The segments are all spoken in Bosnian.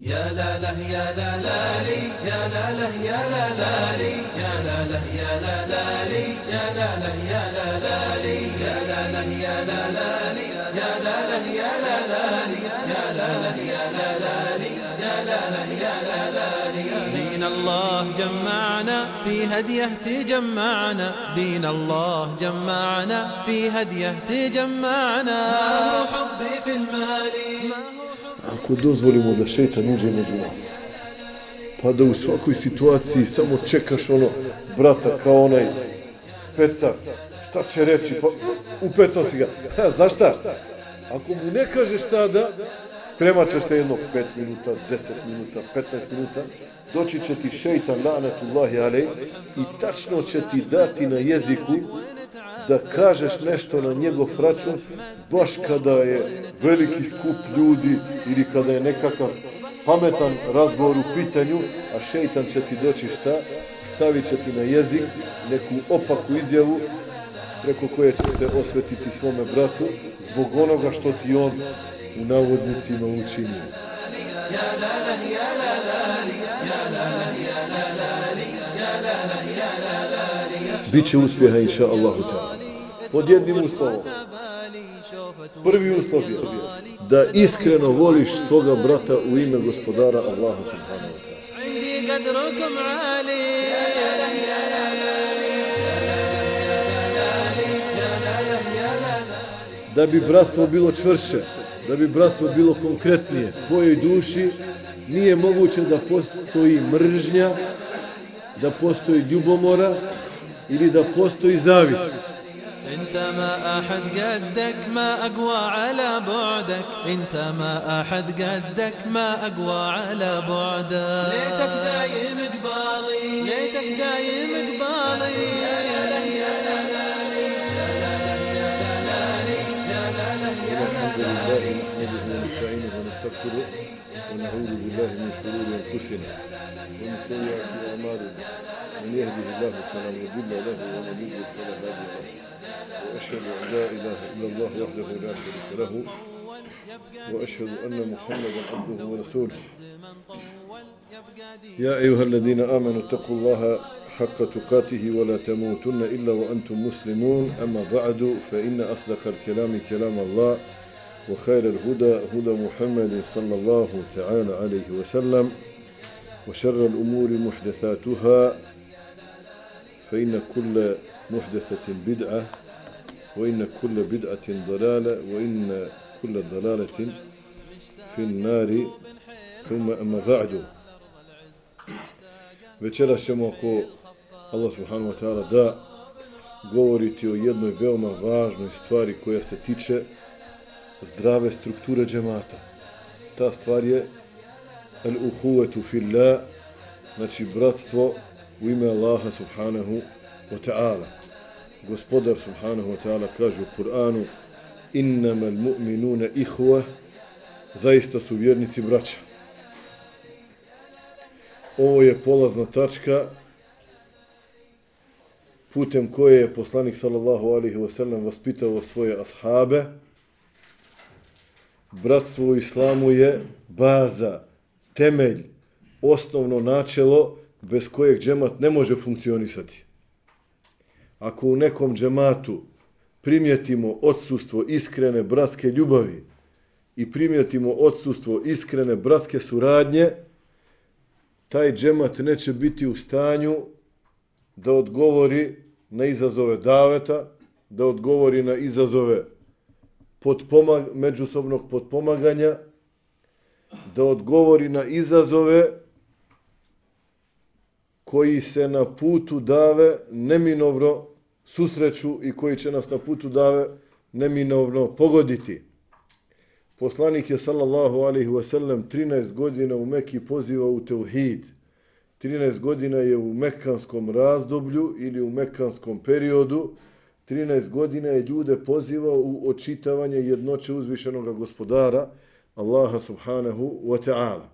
يا لا له يا لا لا لي يا لا له يا لا لا لي يا لا له يا لا لا لي يا لا له يا لا لا لي يا لا له يا لا لا لي يا لا له يا لا لا لي يا لا له يا لا لا لي يا لا له يا لا لا لي دين الله جمعنا في هديه تجمعنا دين الله جمعنا في هديه تجمعنا ما هو حبي في المال ما هو ako dozvolimo da šetan uđe među nas. Pa da u svakoj situaciji samo čekaš ono, brata, kao onaj pecar, šta će reći, pa eh, upecao si ga. Ha, znaš šta? Ako mu ne kažeš sada, spremat će se jedno 5 minuta, 10 minuta, 15 minuta, doći će ti šeitan lanatullahi alej i tačno će ti dati na jeziku da kažeš nešto na njegov račun baš kada je veliki skup ljudi ili kada je nekakav pametan razgovor u pitanju, a šeitan će ti doći šta? Stavit će ti na jezik neku opaku izjavu preko koje će se osvetiti svome bratu zbog onoga što ti on u navodnicima učinio. Biće uspjeha inša Allahu ta'ala. Pod jednim uslovom. Prvi uslov je da iskreno voliš svoga brata u ime gospodara Allaha subhanahu wa ta'ala. Da bi bratstvo bilo čvrše, da bi bratstvo bilo konkretnije, tvojoj duši nije moguće da postoji mržnja, da postoji ljubomora ili da postoji zavist. انت ما احد قدك ما اقوى على بعدك انت ما احد قدك ما اقوى على بعدك ليتك دايم قبالي ليتك دايم قبالي الحمد لله نحمده ونستعينه ونستغفره ونعوذ بالله من شرور انفسنا ومن سيئات اعمالنا من يهده الله فلا مضل له ومن يضلل فلا هادي له. وأشهد أن لا إله إلا الله وحده لا شريك له. وأشهد أن محمدا عبده ورسوله. يا أيها الذين آمنوا اتقوا الله حق تقاته ولا تموتن إلا وأنتم مسلمون. أما بعد فإن أصدق الكلام كلام الله وخير الهدى هدى محمد صلى الله تعالى عليه وسلم. وشر الأمور محدثاتها. فإن كل محدثة بدعة وإن كل بدعة ضلالة وإن كل ضلالة في النار ثم أما بعد Večera ćemo ako Allah subhanahu wa ta'ala da govoriti o jednoj veoma važnoj stvari koja se tiče zdrave strukture džemata. Ta stvar je al-uhuvetu fillah, znači bratstvo u ime Allaha subhanahu wa ta'ala. Gospodar subhanahu wa ta'ala kaže u Kur'anu innama mu'minuna ihwa zaista su vjernici braća. Ovo je polazna tačka putem koje je poslanik sallallahu alaihi wa sallam vaspitao svoje ashabe. Bratstvo u islamu je baza temelj osnovno načelo bez kojeg džemat ne može funkcionisati. Ako u nekom džematu primjetimo odsustvo iskrene bratske ljubavi i primjetimo odsustvo iskrene bratske suradnje, taj džemat neće biti u stanju da odgovori na izazove daveta, da odgovori na izazove podpomag, međusobnog podpomaganja, da odgovori na izazove koji se na putu dave neminovno susreću i koji će nas na putu dave neminovno pogoditi. Poslanik je sallallahu alaihi wa sallam 13 godina u Mekki pozivao u teuhid. 13 godina je u mekanskom razdoblju ili u mekanskom periodu. 13 godina je ljude pozivao u očitavanje jednoće uzvišenog gospodara Allaha subhanahu wa ta'ala.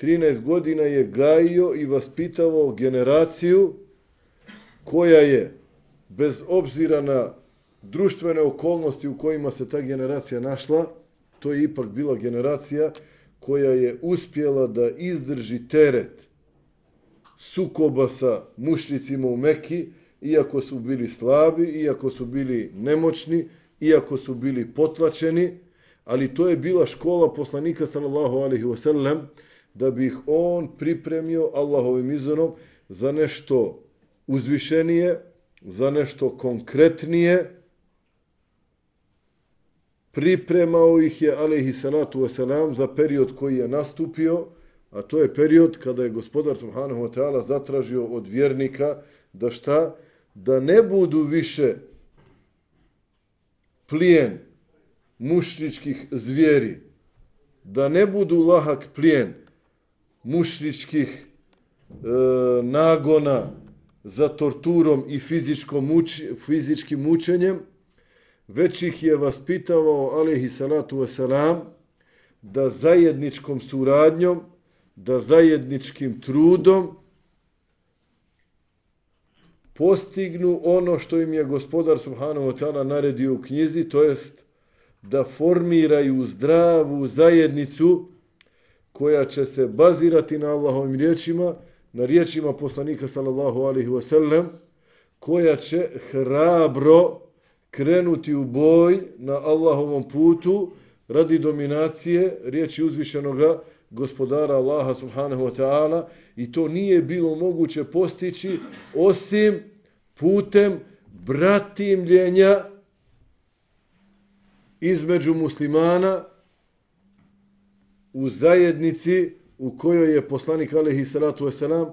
13 godina je gajio i vaspitavao generaciju koja je bez obzira na društvene okolnosti u kojima se ta generacija našla, to je ipak bila generacija koja je uspjela da izdrži teret sukoba sa mušnicima u Mekki, iako su bili slabi, iako su bili nemoćni, iako su bili potlačeni, ali to je bila škola poslanika sallallahu alaihi wasallam, da bi ih on pripremio Allahovim izonom za nešto uzvišenije, za nešto konkretnije, pripremao ih je, alaihi salatu wasalam, za period koji je nastupio, a to je period kada je gospodar subhanahu wa ta'ala zatražio od vjernika da šta? Da ne budu više plijen mušničkih zvijeri, da ne budu lahak plijen mušničkih e, nagona za torturom i fizičkom muč, fizičkim mučenjem, već ih je vaspitavao, alehi salatu wasalam, da zajedničkom suradnjom, da zajedničkim trudom postignu ono što im je gospodar Subhanahu wa ta'ala naredio u knjizi, to jest da formiraju zdravu zajednicu koja će se bazirati na Allahovim riječima, na riječima poslanika sallallahu alaihi wasallam, koja će hrabro krenuti u boj na Allahovom putu radi dominacije riječi uzvišenoga gospodara Allaha subhanahu wa ta'ala i to nije bilo moguće postići osim putem bratimljenja između muslimana u zajednici u kojoj je poslanik alaihi salatu wasalam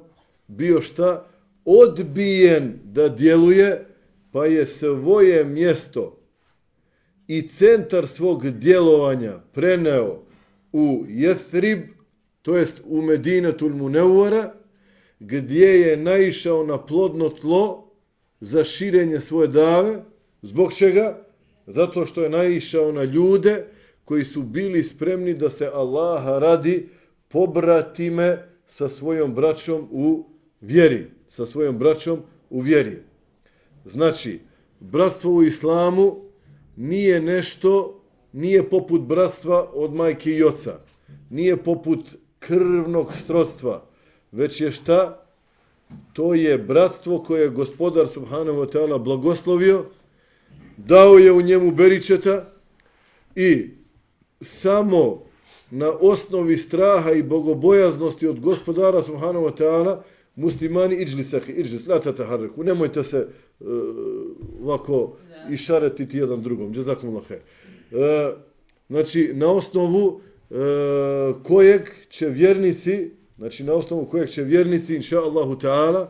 bio šta? Odbijen da djeluje, pa je svoje mjesto i centar svog djelovanja preneo u Jethrib, to jest u Medinetul Munevora, gdje je naišao na plodno tlo za širenje svoje dave. Zbog čega? Zato što je naišao na ljude koji su bili spremni da se Allaha radi pobratime sa svojom braćom u vjeri. Sa svojom braćom u vjeri. Znači, bratstvo u islamu nije nešto, nije poput bratstva od majke i oca. Nije poput krvnog srodstva. Već je šta? To je bratstvo koje je gospodar Subhanahu wa ta'ala blagoslovio, dao je u njemu beričeta i samo na osnovi straha i bogobojaznosti od gospodara Subhanahu wa ta'ala muslimani iđli sahi, iđli, slata taharreku, nemojte se uh, ovako išaretiti jedan drugom, džazakum Allah uh, znači, na osnovu uh, kojeg će vjernici, znači na osnovu kojeg će vjernici, inša Allahu ta'ala,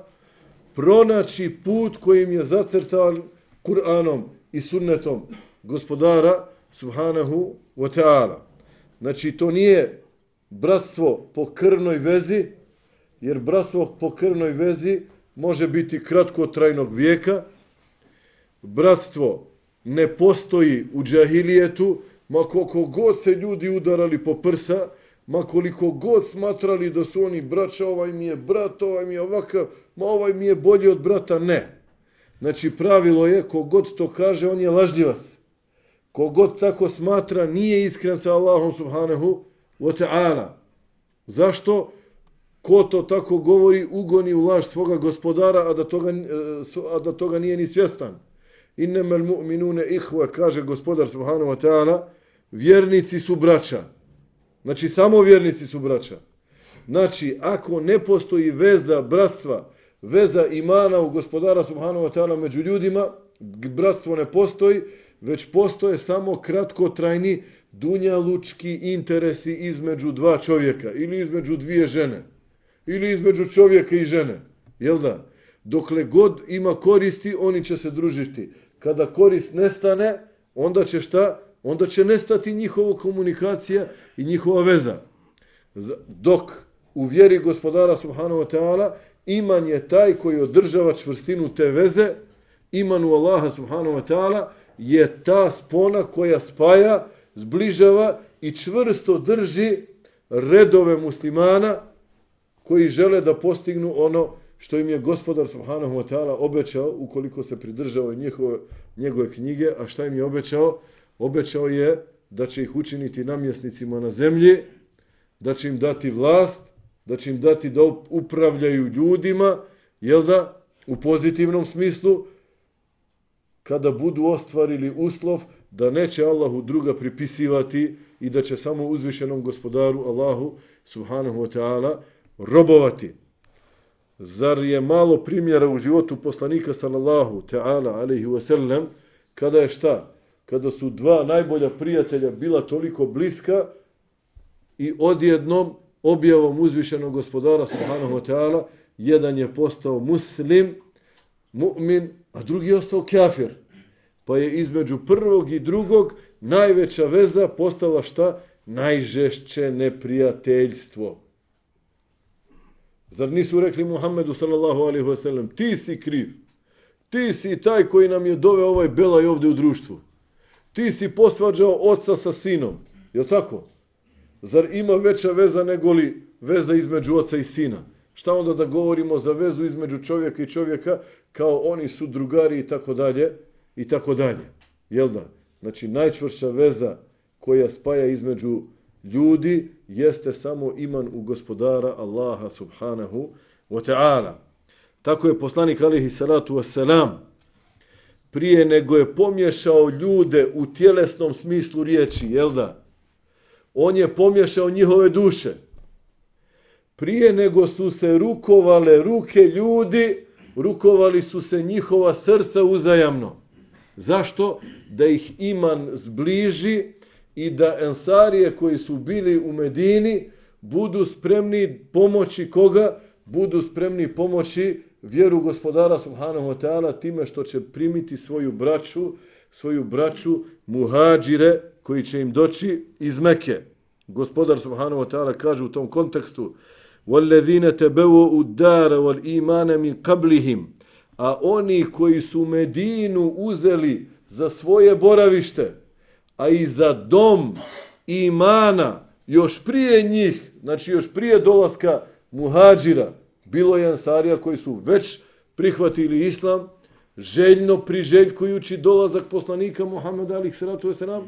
pronaći put kojim je zacrtan Kur'anom i sunnetom gospodara subhanahu wa ta'ala. Znači, to nije bratstvo po krvnoj vezi, jer bratstvo po krvnoj vezi može biti kratko trajnog vijeka. Bratstvo ne postoji u džahilijetu, ma koliko god se ljudi udarali po prsa, ma koliko god smatrali da su oni braća, ovaj mi je brat, ovaj mi je ovakav, ma ovaj mi je bolji od brata, ne. Znači pravilo je, kogod to kaže, on je lažljivac. Kogod tako smatra, nije iskren sa Allahom subhanahu wa ta'ala. Zašto? Ko to tako govori, ugoni u laž svoga gospodara, a da toga, e, a da toga nije ni svjestan. Innamal mu'minune ihva, kaže gospodar subhanahu wa ta'ala, vjernici su braća. Znači, samo vjernici su braća. Znači, ako ne postoji veza bratstva, veza imana u gospodara subhanahu wa ta'ala među ljudima, bratstvo ne postoji, već postoje samo kratkotrajni dunjalučki interesi između dva čovjeka ili između dvije žene ili između čovjeka i žene. Jel da? Dokle god ima koristi, oni će se družiti. Kada korist nestane, onda će šta? Onda će nestati njihova komunikacija i njihova veza. Dok u vjeri gospodara subhanahu wa ta'ala iman je taj koji održava čvrstinu te veze, iman u Allaha subhanahu wa ta'ala je ta spona koja spaja, zbližava i čvrsto drži redove muslimana koji žele da postignu ono što im je gospodar subhanahu wa ta'ala obećao ukoliko se pridržao njihove, njegove knjige, a šta im je obećao? Obećao je da će ih učiniti namjesnicima na zemlji, da će im dati vlast, da će im dati da upravljaju ljudima, jel da, u pozitivnom smislu, kada budu ostvarili uslov da neće Allahu druga pripisivati i da će samo uzvišenom gospodaru Allahu subhanahu wa ta'ala robovati. Zar je malo primjera u životu poslanika sallallahu ta'ala alaihi wa sallam kada je šta? Kada su dva najbolja prijatelja bila toliko bliska i odjednom objavom uzvišenog gospodara subhanahu wa ta'ala jedan je postao muslim, mu'min, a drugi je ostao kafir. Pa je između prvog i drugog najveća veza postala šta? Najžešće neprijateljstvo. Zar nisu rekli Muhammedu sallallahu alaihi wa sallam, ti si kriv. Ti si taj koji nam je doveo ovaj belaj ovde u društvu. Ti si posvađao oca sa sinom. Je tako? Zar ima veća veza nego li veza između oca i sina? Šta onda da govorimo za vezu između čovjeka i čovjeka kao oni su drugari i tako dalje i tako dalje. Jel da? Znači najčvrša veza koja spaja između ljudi jeste samo iman u gospodara Allaha subhanahu wa ta'ala. Tako je poslanik alihi salatu wasalam prije nego je pomješao ljude u tjelesnom smislu riječi, jel da? On je pomješao njihove duše. Prije nego su se rukovale ruke ljudi, rukovali su se njihova srca uzajamno. Zašto? Da ih iman zbliži i da ensarije koji su bili u Medini budu spremni pomoći koga? Budu spremni pomoći vjeru gospodara subhanahu wa ta'ala time što će primiti svoju braću, svoju braću muhađire koji će im doći iz Mekke. Gospodar subhanahu wa ta'ala kaže u tom kontekstu وَالَّذِينَ تَبَوُوا الدَّارَ وَالْإِيمَانَ مِنْ قَبْلِهِمْ A oni koji su Medinu uzeli za svoje boravište, a i za dom imana još prije njih, znači još prije dolaska muhađira, bilo je ansarija koji su već prihvatili islam, željno priželjkujući dolazak poslanika Muhammeda alih salatu wasalam,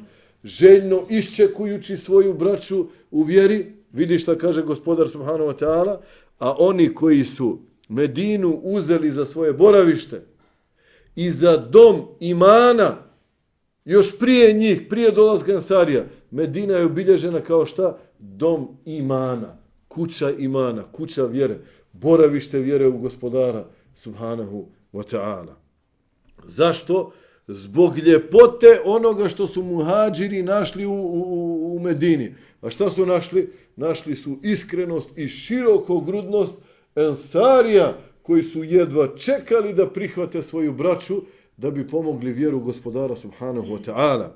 željno iščekujući svoju braću u vjeri, vidi šta kaže gospodar subhanahu wa ta'ala, a oni koji su Medinu uzeli za svoje boravište i za dom imana, još prije njih, prije dolazka Ansarija, Medina je obilježena kao šta? Dom imana, kuća imana, kuća vjere, boravište vjere u gospodara, subhanahu wa ta'ala. Zašto? Zbog ljepote onoga što su muhađiri našli u, u, u Medini. A šta su našli? Našli su iskrenost i širokogrudnost Ansarija, koji su jedva čekali da prihvate svoju braću, da bi pomogli vjeru gospodara subhanahu wa ta'ala.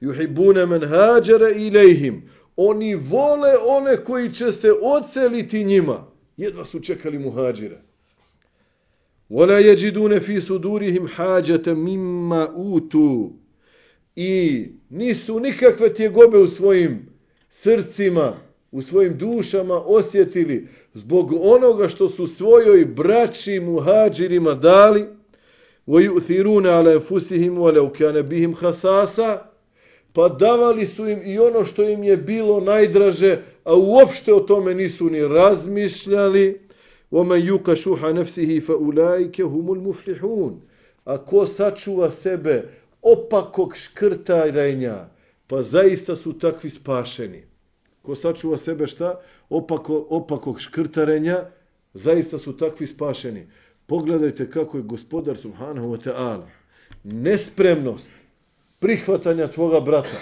Juhibune men hađere ilejhim. Oni vole one koji će se oceliti njima. Jedva su čekali muhađire. Wala yajiduna fi sudurihim hajata mimma utu. I nisu nikakve tjegobe u svojim srcima, u svojim dušama osjetili zbog onoga što su svojoj braći muhađirima dali, وَيُؤْثِرُونَ عَلَى أَنفُسِهِمْ وَلَوْ كَانَ بِهِمْ خَسَاسًا Pa davali su im i ono što im je bilo najdraže, a uopšte o tome nisu ni razmišljali. وَمَنْ يُقَ شُحَ نَفْسِهِ فَأُولَٰئِكَ هُمُ الْمُفْلِحُونَ A ko sačuva sebe opakog škrtarenja, pa zaista su takvi spašeni. Ko sačuva sebe šta? Opako, opakog škrtarenja, zaista su takvi spašeni. Pogledajte kako je gospodar Subhanahu wa ta'ala nespremnost prihvatanja tvoga brata,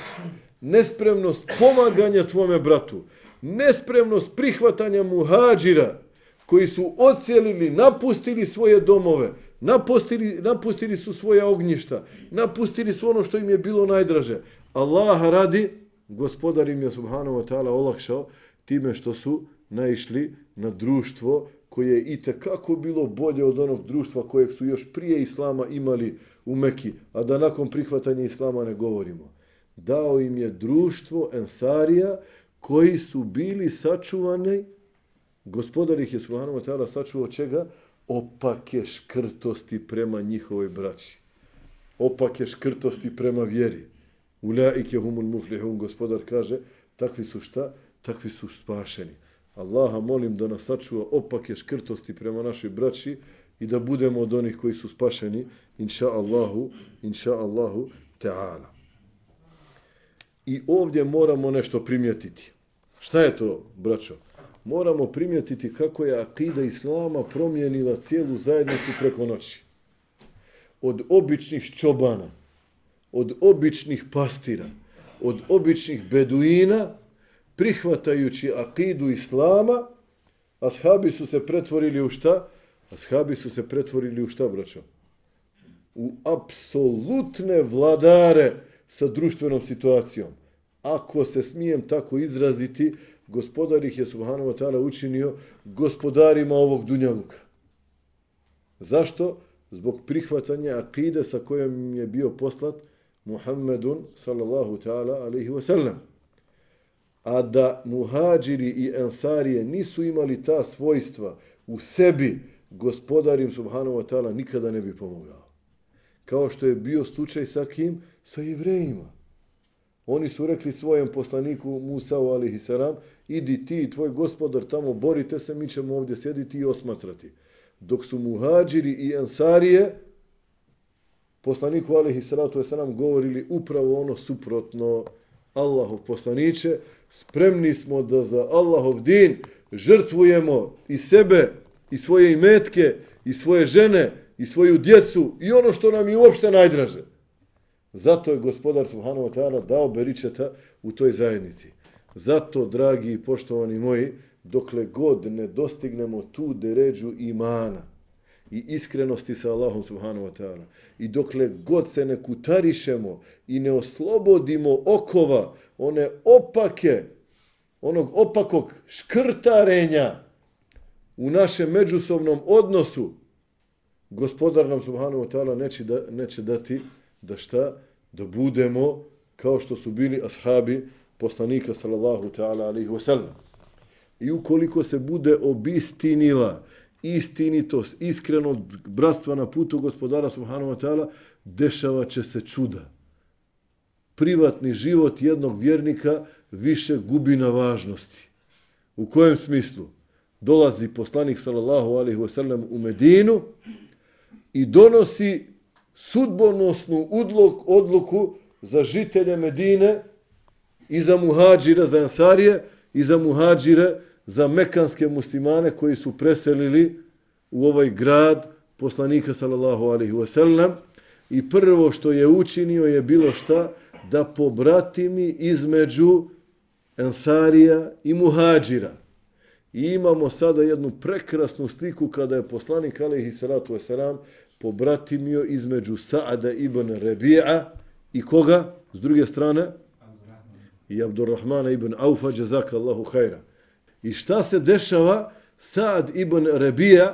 nespremnost pomaganja tvome bratu, nespremnost prihvatanja muhađira koji su ocijelili, napustili svoje domove, napustili, napustili su svoja ognjišta, napustili su ono što im je bilo najdraže. Allaha radi, gospodar im je Subhanahu wa ta'ala olakšao time što su naišli na društvo koje je i kako bilo bolje od onog društva kojeg su još prije Islama imali u Meki, a da nakon prihvatanja Islama ne govorimo. Dao im je društvo Ensarija koji su bili sačuvani, gospodar ih je Subhanahu wa ta'ala sačuvao čega? Opake škrtosti prema njihovoj braći. Opake škrtosti prema vjeri. Ulaike humul muflihun, gospodar kaže, takvi su šta? takvi su spašeni. Allaha molim da nas sačuva opake škrtosti prema našoj braći i da budemo od onih koji su spašeni, inša Allahu, inša Allahu, ta'ala. I ovdje moramo nešto primjetiti. Šta je to, braćo? Moramo primjetiti kako je akida Islama promijenila cijelu zajednicu preko noći. Od običnih čobana, od običnih pastira, od običnih beduina, prihvatajući akidu Islama, ashabi su se pretvorili u šta? Ashabi su se pretvorili u šta, braćo? U apsolutne vladare sa društvenom situacijom. Ako se smijem tako izraziti, gospodar ih je subhanahu wa ta'ala učinio gospodarima ovog dunjaluka. Zašto? Zbog prihvatanja akide sa kojom je bio poslat Muhammedun sallallahu ta'ala alaihi wa sallam. A da muhađiri i ensarije nisu imali ta svojstva u sebi, gospodar im subhanahu wa ta'ala nikada ne bi pomogao. Kao što je bio slučaj sa kim? Sa jevrejima. Oni su rekli svojem poslaniku Musa'u alaihi salam, idi ti i tvoj gospodar tamo, borite se, mi ćemo ovdje sjediti i osmatrati. Dok su muhađiri i ensarije, poslaniku alihi salatu wasalam, govorili upravo ono suprotno Allahov poslaniće, spremni smo da za Allahov din žrtvujemo i sebe, i svoje imetke, i svoje žene, i svoju djecu, i ono što nam je uopšte najdraže. Zato je gospodar Subhanahu wa ta'ala dao beričeta u toj zajednici. Zato, dragi i poštovani moji, dokle god ne dostignemo tu deređu imana i iskrenosti sa Allahom Subhanahu wa ta'ala i dokle god se ne kutarišemo i ne oslobodimo okova, one opake, onog opakog škrtarenja u našem međusobnom odnosu, gospodar nam Subhanahu wa ta'ala neće, da, neće dati da šta? Da budemo kao što su bili ashabi poslanika sallallahu ta'ala alihi wasallam. I ukoliko se bude obistinila istinitost, iskreno bratstva na putu gospodara subhanahu wa ta'ala, dešava će se čuda. Privatni život jednog vjernika više gubi na važnosti. U kojem smislu? Dolazi poslanik sallallahu alaihi wa sallam u Medinu i donosi sudbonosnu udlog, odluku za žitelje Medine i za muhađire, za ansarije i za muhađire, za mekanske muslimane koji su preselili u ovaj grad poslanika sallallahu alaihi wasallam i prvo što je učinio je bilo šta da pobratimi između ansarija i muhađira. I imamo sada jednu prekrasnu sliku kada je poslanik alaihi salatu wasalam pobratimio između Sa'ada ibn Rabi'a i koga? S druge strane? I Abdurrahmana ibn Aufa, jazaka Allahu hajra. I šta se dešava? Sad ibn Rabi'a,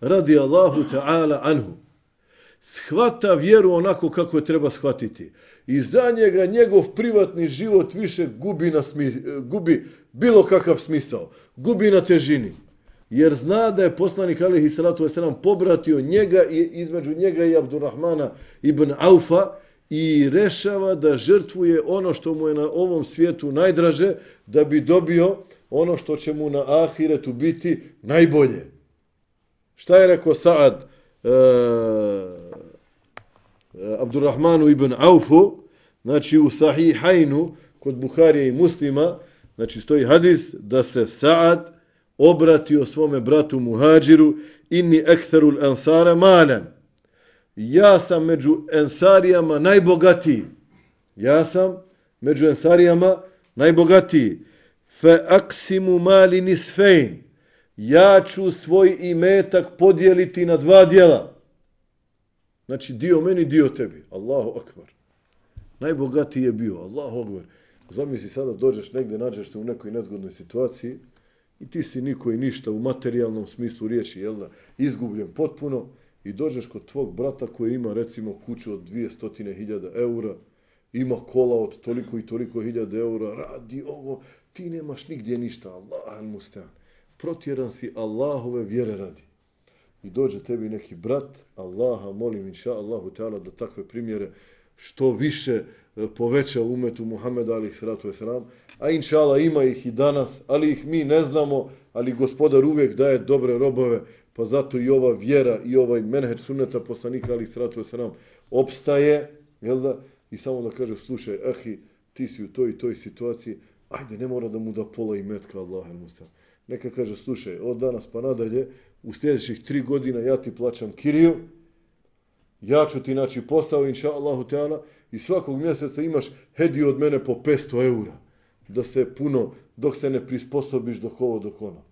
radi Allahu ta'ala anhu, shvata vjeru onako kako je treba shvatiti. I za njega njegov privatni život više gubi, na smi, gubi bilo kakav smisao. Gubi na težini jer zna da je poslanik alihi salatu wasalam pobratio njega i između njega i Abdurrahmana ibn Aufa i rešava da žrtvuje ono što mu je na ovom svijetu najdraže da bi dobio ono što će mu na ahiretu biti najbolje. Šta je rekao Saad e, e Abdurrahmanu ibn Aufu, znači u Sahihajnu kod Buharije i muslima, znači stoji hadis da se Saad obratio svome bratu Muhađiru inni ektarul ansara malan. Ja sam među ensarijama najbogatiji. Ja sam među ensarijama najbogatiji. Fe aksimu mali nisfein. Ja ću svoj imetak podijeliti na dva dijela. Znači dio meni, dio tebi. Allahu akbar. Najbogatiji je bio. Allahu akbar. Zamisli sada dođeš negdje, nađeš se u nekoj nezgodnoj situaciji i ti si niko i ništa u materijalnom smislu riječi, jel da, izgubljen potpuno i dođeš kod tvog brata koji ima recimo kuću od 200.000 eura, ima kola od toliko i toliko hiljada eura, radi ovo, ti nemaš nigdje ništa, Allah al mustan. Protjeran si Allahove vjere radi. I dođe tebi neki brat, Allaha molim inša Allahu ta'ala da takve primjere što više e, poveća umetu Muhammeda ali sratu wasalam, a inšala ima ih i danas, ali ih mi ne znamo, ali gospodar uvijek daje dobre robove, pa zato i ova vjera i ovaj menheđ sunneta poslanika ali sratu wasalam opstaje, jel da? I samo da kaže, slušaj, ahi, ti si u toj i toj situaciji, ajde, ne mora da mu da pola i metka Allah el Neka kaže, slušaj, od danas pa nadalje, u sljedećih tri godina ja ti plaćam kiriju, ja ću ti naći posao, inša Allahu Teala, i svakog mjeseca imaš hediju od mene po 500 eura, da se puno, dok se ne prisposobiš dok ovo dok ono.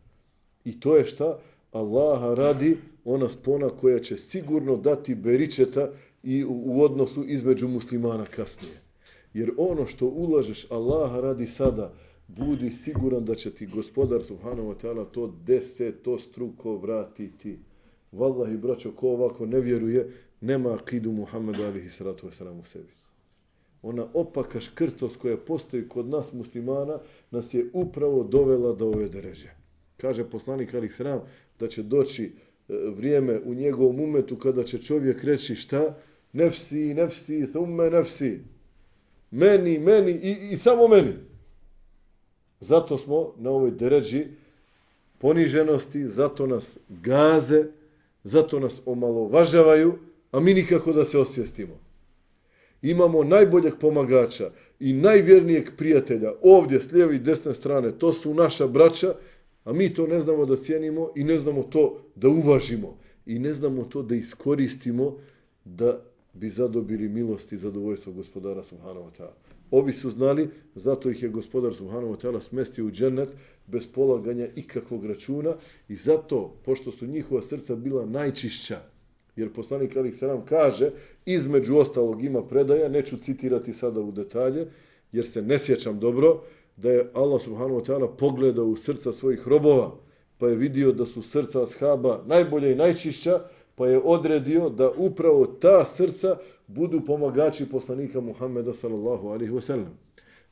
I to je šta? Allaha radi ona spona koja će sigurno dati beričeta i u, u odnosu između muslimana kasnije. Jer ono što ulažeš Allaha radi sada, budi siguran da će ti gospodar subhanahu wa ta'ala to deseto struko vratiti. Wallahi, braćo, ko ovako ne vjeruje, nema akidu Muhammeda alihi salatu wasalam u sebi. Ona opaka škrtost koja postoji kod nas muslimana nas je upravo dovela do ove deređe. Kaže poslanik alihi salam da će doći e, vrijeme u njegovom umetu kada će čovjek reći šta? Nefsi, nefsi, thumme nefsi. Meni, meni i, i samo meni. Zato smo na ovoj deređi poniženosti, zato nas gaze, zato nas omalovažavaju, a mi nikako da se osvijestimo. Imamo najboljeg pomagača i najvjernijeg prijatelja ovdje s lijeve i desne strane, to su naša braća, a mi to ne znamo da cijenimo i ne znamo to da uvažimo i ne znamo to da iskoristimo da bi zadobili milost i zadovoljstvo gospodara Subhanahu wa ta'ala. Ovi su znali, zato ih je gospodar Subhanahu wa ta'ala smestio u džennet bez polaganja ikakvog računa i zato, pošto su njihova srca bila najčišća, jer poslanik Ali Saram kaže, između ostalog ima predaja, neću citirati sada u detalje, jer se ne sjećam dobro, da je Allah Subhanahu wa ta'ala pogledao u srca svojih robova, pa je vidio da su srca ashaba najbolje i najčišća, pa je odredio da upravo ta srca budu pomagači poslanika Muhammeda sallallahu alaihi wasallam.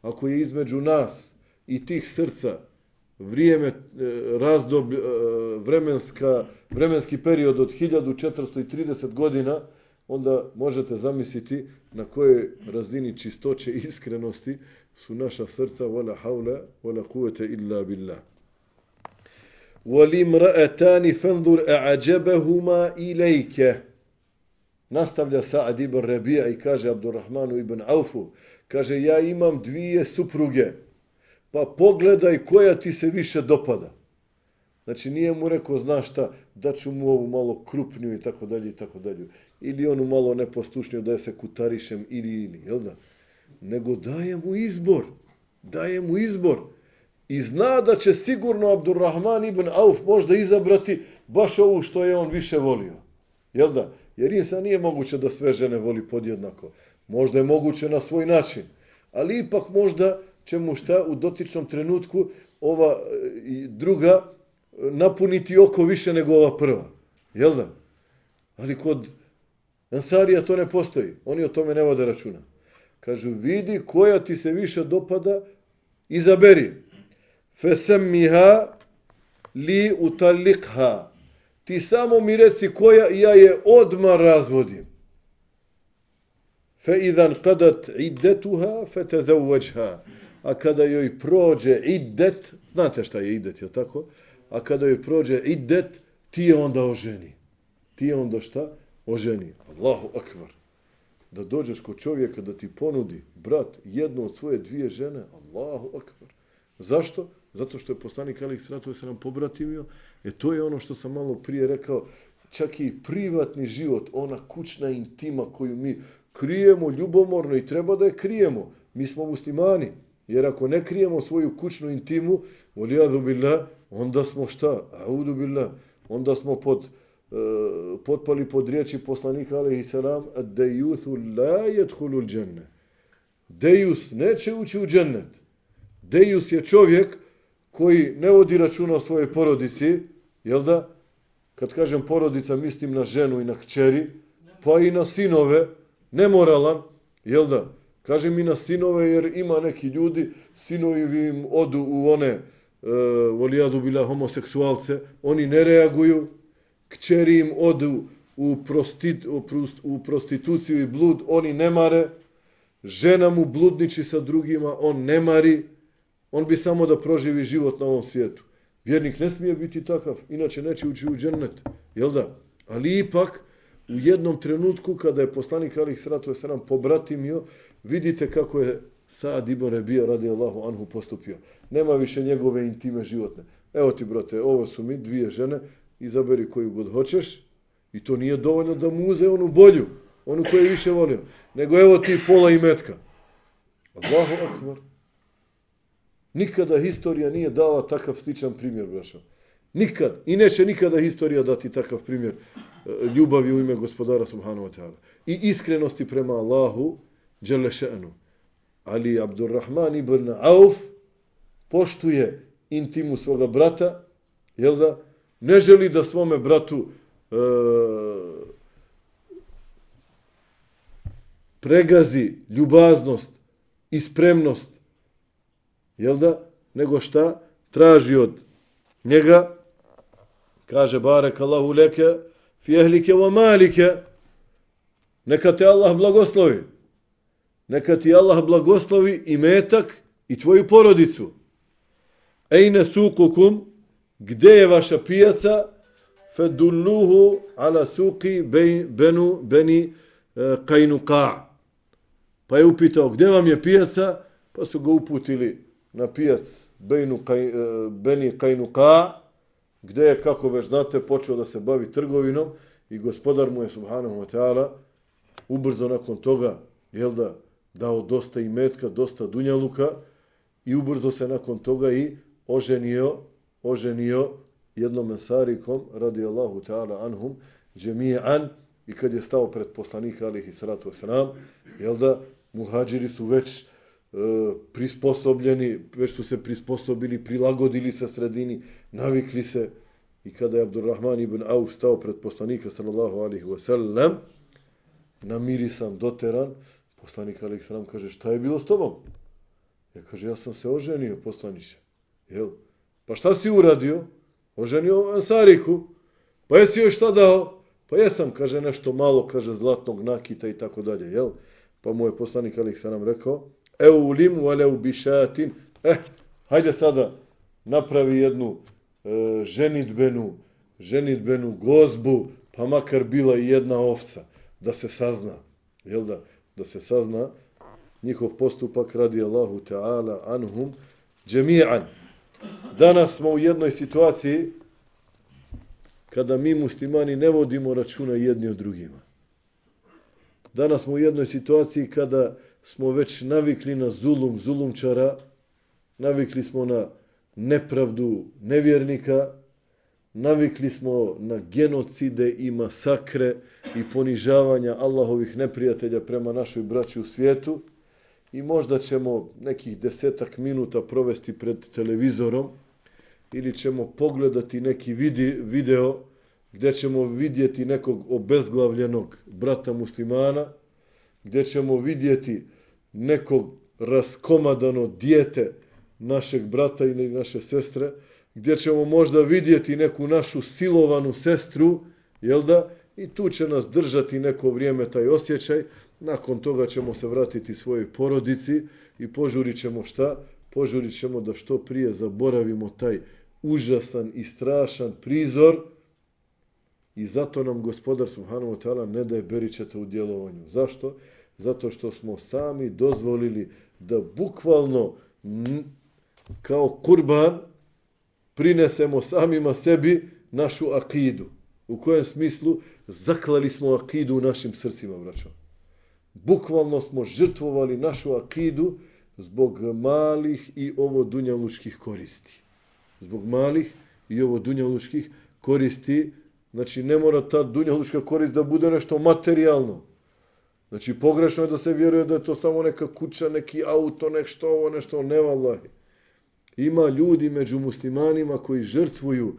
Ako je između nas i tih srca vrijeme, e, razdob, e, vremenska, vremenski period od 1430 godina, onda možete zamisliti na kojoj razini čistoće i iskrenosti su naša srca wala haula wala kuvvete illa billah. وَلِمْرَأَتَانِ فَنْظُرْ أَعَجَبَهُمَا إِلَيْكَ Nastavlja Sa'ad ibn Rabija i kaže Abdurrahmanu ibn Aufu, kaže, ja imam dvije supruge, pa pogledaj koja ti se više dopada. Znači, nije mu rekao, znaš šta, da ću mu ovu malo krupniju i tako dalje i tako dalje. Ili onu malo nepostušniju da je se kutarišem ili ili, jel da? Nego daje mu izbor. Daje mu izbor i zna da će sigurno Abdurrahman ibn Auf možda izabrati baš ovu što je on više volio. Jel da? Jer insa nije moguće da sve žene voli podjednako. Možda je moguće na svoj način. Ali ipak možda će mu šta u dotičnom trenutku ova e, i druga e, napuniti oko više nego ova prva. Jel da? Ali kod Ansarija to ne postoji. Oni o tome ne vode računa. Kažu, vidi koja ti se više dopada, izaberi fesemmiha li utalikha. Ti samo mi reci koja ja je odma razvodim. Fe idan qadat iddetuha fe tezavvađha. A kada joj prođe iddet, znate šta je iddet, je tako? A kada joj prođe iddet, ti je onda oženi. Ti je onda šta? Oženi. Allahu akvar. Da dođeš kod čovjeka da ti ponudi, brat, jednu od svoje dvije žene, Allahu akvar. Zašto? Zato što je poslanik Alih Sratu se nam pobratimio. E to je ono što sam malo prije rekao. Čak i privatni život, ona kućna intima koju mi krijemo ljubomorno i treba da je krijemo. Mi smo muslimani. Jer ako ne krijemo svoju kućnu intimu, volijadu billah, onda smo šta? Audu billah. Onda smo pod, uh, potpali pod riječi poslanika alaihi salam dejuthu la jedhulul dženne. Dejus neće ući u džennet. Dejus je čovjek koji ne vodi računa o svojoj porodici, jel da? Kad kažem porodica, mislim na ženu i na kćeri, pa i na sinove, nemoralan, jel da? Kažem i na sinove, jer ima neki ljudi, sinovi im odu u one, e, volijadu bila homoseksualce, oni ne reaguju, kćeri im odu u, prostit, u, prost, u prostituciju i blud, oni ne mare, žena mu bludniči sa drugima, on ne mari, on bi samo da proživi život na ovom svijetu. Vjernik ne smije biti takav, inače neće ući u džennet, jel da? Ali ipak, u jednom trenutku, kada je poslanik Alih Sratu Veseram pobratimio, vidite kako je Saad ibn Rebija radi Allahu anhu postupio. Nema više njegove intime životne. Evo ti, brate, ovo su mi dvije žene, izaberi koju god hoćeš, i to nije dovoljno da mu uze onu bolju, onu koju je više volio, nego evo ti pola i metka. Allahu akbar. Nikada historija nije dala takav sličan primjer, braćo. Nikad. I neće nikada historija dati takav primjer eh, ljubavi u ime gospodara subhanahu wa ta'ala. I iskrenosti prema Allahu, dželle še'nu. Ali Abdurrahman ibn Auf poštuje intimu svoga brata, jel da? Ne želi da svome bratu e, pregazi ljubaznost i spremnost, jel da? Nego šta? Traži od njega, kaže barek Allahu leke, fjehlike wa malike, neka te Allah blagoslovi. Neka ti Allah blagoslovi i metak i tvoju porodicu. Ejne sukukum, gde je vaša pijaca? Fedulluhu ala suki benu beni e, kajnuka. Pa je upitao, gde vam je pijaca? Pa su ga uputili na pijac Bejnu, kaj, e, beni kajnuka, gde je, kako već znate, počeo da se bavi trgovinom i gospodar mu je, subhanahu wa ta'ala, ubrzo nakon toga, jel da, dao dosta imetka, dosta dunjaluka i ubrzo se nakon toga i oženio, oženio jednom mesarikom, radi Allahu ta'ala anhum, džemije an, i kad je stao pred poslanika alihi salatu wasalam, jel da, muhađiri su već E, prisposobljeni, već su se prisposobili, prilagodili sa sredini, navikli se, i kada je Abdurrahman ibn Auf stao pred poslanika sallallahu alihi wasalam, namirisan, doteran, poslanik alihi sallam kaže, šta je bilo s tobom? Ja kaže, ja sam se oženio, poslaniće. Jel? Pa šta si uradio? Oženio Ansariku. Pa jesi joj šta dao? Pa jesam, kaže, nešto malo, kaže, zlatnog nakita i tako dalje, jel? Pa mu je poslanik Alik sallam rekao, eu u limu, ale u bišatin, eh, hajde sada, napravi jednu e, ženitbenu, ženitbenu gozbu, pa makar bila i jedna ovca, da se sazna, jel da, da se sazna njihov postupak radi Allahu Teala anhum džemi'an. Danas smo u jednoj situaciji kada mi muslimani ne vodimo računa jedni od drugima. Danas smo u jednoj situaciji kada smo već navikli na zulum zulumčara, navikli smo na nepravdu nevjernika, navikli smo na genocide i masakre i ponižavanja Allahovih neprijatelja prema našoj braći u svijetu. I možda ćemo nekih desetak minuta provesti pred televizorom ili ćemo pogledati neki video gdje ćemo vidjeti nekog obezglavljenog brata muslimana, gdje ćemo vidjeti nekog raskomadano dijete našeg brata ili naše sestre, gdje ćemo možda vidjeti neku našu silovanu sestru, jel da? I tu će nas držati neko vrijeme taj osjećaj, nakon toga ćemo se vratiti svojoj porodici i požurit ćemo šta? Požurit ćemo da što prije zaboravimo taj užasan i strašan prizor i zato nam gospodar Subhanahu wa ta'ala ne daje beričeta u djelovanju. Zašto? Zato što smo sami dozvolili da bukvalno kao kurban prinesemo samima sebi našu akidu. U kojem smislu zaklali smo akidu u našim srcima, braćo. Bukvalno smo žrtvovali našu akidu zbog malih i ovo dunjalučkih koristi. Zbog malih i ovo dunjalučkih koristi. Znači, ne mora ta dunjalučka korist da bude nešto materijalno. Znači, pogrešno je da se vjeruje da je to samo neka kuća, neki auto, nešto ovo, nešto, ne vallahi. Ima ljudi među muslimanima koji žrtvuju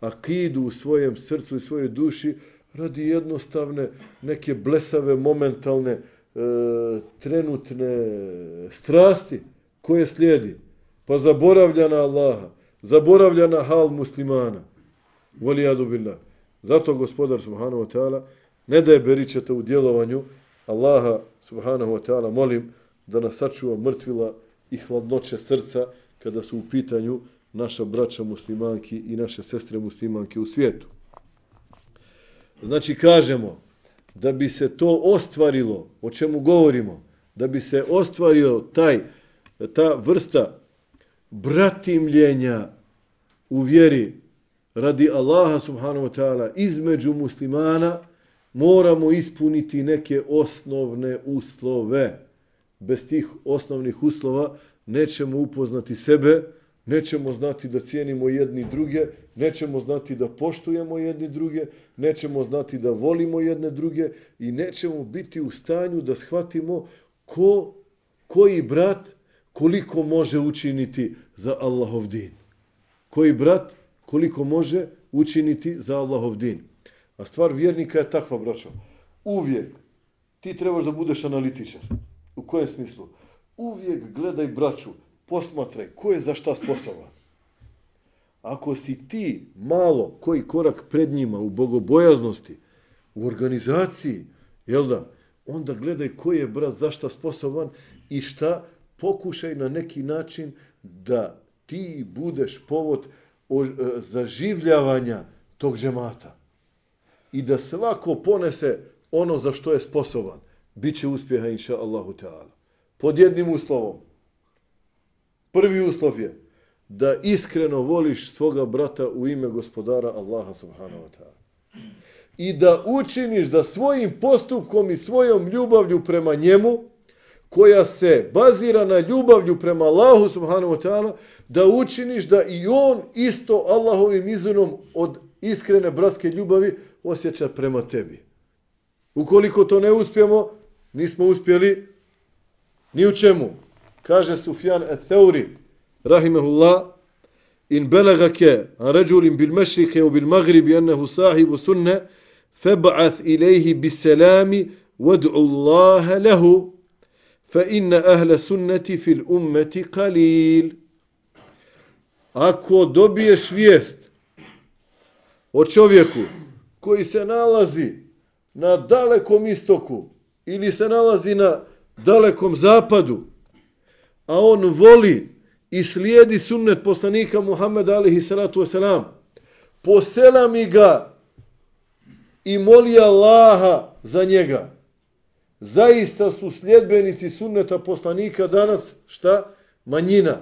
akidu u svojem srcu i svojoj duši radi jednostavne neke blesave, momentalne, e, trenutne strasti koje slijedi. Pa zaboravlja na Allaha, zaboravlja na hal muslimana. Voli billah. Zato gospodar subhanahu wa ta'ala ne daje beričeta u djelovanju Allaha subhanahu wa ta'ala molim da nas sačuva mrtvila i hladnoće srca kada su u pitanju naša braća muslimanki i naše sestre muslimanke u svijetu. Znači kažemo da bi se to ostvarilo, o čemu govorimo, da bi se ostvario taj, ta vrsta bratimljenja u vjeri radi Allaha subhanahu wa ta'ala između muslimana, moramo ispuniti neke osnovne uslove. Bez tih osnovnih uslova nećemo upoznati sebe, nećemo znati da cijenimo jedni druge, nećemo znati da poštujemo jedni druge, nećemo znati da volimo jedne druge i nećemo biti u stanju da shvatimo ko, koji brat koliko može učiniti za Allahov din. Koji brat koliko može učiniti za Allahov din. A stvar vjernika je takva, braćo. Uvijek ti trebaš da budeš analitičar. U kojem smislu? Uvijek gledaj braću, posmatraj ko je za šta sposoban. Ako si ti malo koji korak pred njima u bogobojaznosti, u organizaciji, jel da, onda gledaj ko je brat za šta sposoban i šta pokušaj na neki način da ti budeš povod E, zaživljavanja tog džemata. I da svako ponese ono za što je sposoban. Biće uspjeha, inša Allahu Teala. Pod jednim uslovom. Prvi uslov je da iskreno voliš svoga brata u ime gospodara Allaha subhanahu wa ta'ala. I da učiniš da svojim postupkom i svojom ljubavlju prema njemu, koja se bazira na ljubavlju prema Allahu subhanahu wa ta'ala, da učiniš da i on isto Allahovim izunom od iskrene bratske ljubavi osjeća prema tebi. Ukoliko to ne uspijemo, nismo uspjeli ni u čemu. Kaže Sufjan et-Theuri, rahimahullah, in belagake an ređulim bil mešrike u bil magribi ennehu sahibu sunne, feb'ath ilaihi biselami wad'u Allahe lehu, fa inna ahle sunnati fil ummeti kalil. Ako dobiješ vijest o čovjeku koji se nalazi na dalekom istoku ili se nalazi na dalekom zapadu, a on voli i slijedi sunnet poslanika Muhammeda alihi salatu wasalam, poselami ga i moli Allaha za njega. Zaista su sljedbenici sunneta poslanika danas, šta? Manjina.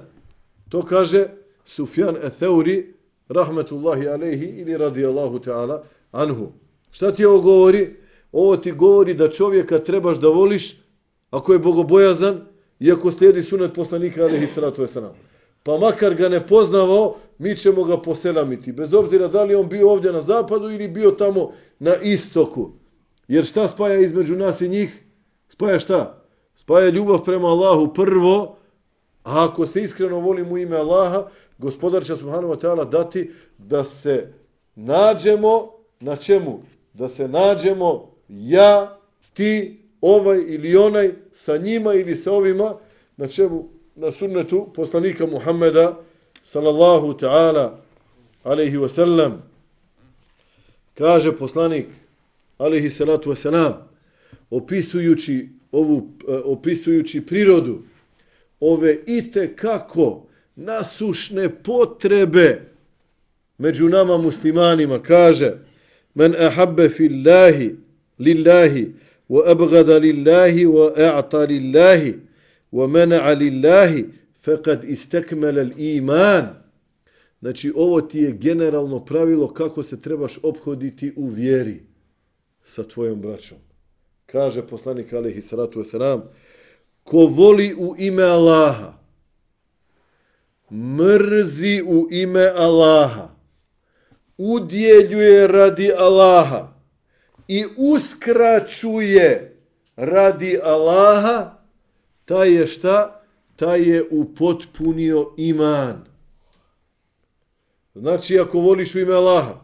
To kaže Sufjan Etheuri, rahmetullahi alaihi ili radijallahu ta'ala anhu. Šta ti ovo govori? Ovo ti govori da čovjeka trebaš da voliš ako je bogobojazan i ako slijedi sunet poslanika alaihi salatu wasalam. Pa makar ga ne poznavao, mi ćemo ga poselamiti. Bez obzira da li on bio ovdje na zapadu ili bio tamo na istoku. Jer šta spaja između nas i njih? Spaja šta? Spaja ljubav prema Allahu prvo, a ako se iskreno volimo u ime Allaha, gospodar će subhanahu wa ta'ala dati da se nađemo na čemu? Da se nađemo ja, ti, ovaj ili onaj, sa njima ili sa ovima, na čemu? Na sunnetu poslanika Muhammeda, sallallahu ta'ala, alaihi wa sallam, kaže poslanik, alaihi salatu wa sallam, opisujući ovu e, opisujući prirodu ove ite kako nasušne potrebe među nama muslimanima kaže men ahabbe fillahi lillahi wa abghada lillahi wa a'ta lillahi wa mana'a lillahi faqad istakmala al-iman. Znači ovo ti je generalno pravilo kako se trebaš ophoditi u vjeri sa tvojom braćom kaže poslanik alihi salatu wasalam, ko voli u ime Allaha, mrzi u ime Allaha, udjeljuje radi Allaha i uskraćuje radi Allaha, taj je šta? Taj je upotpunio iman. Znači, ako voliš u ime Allaha,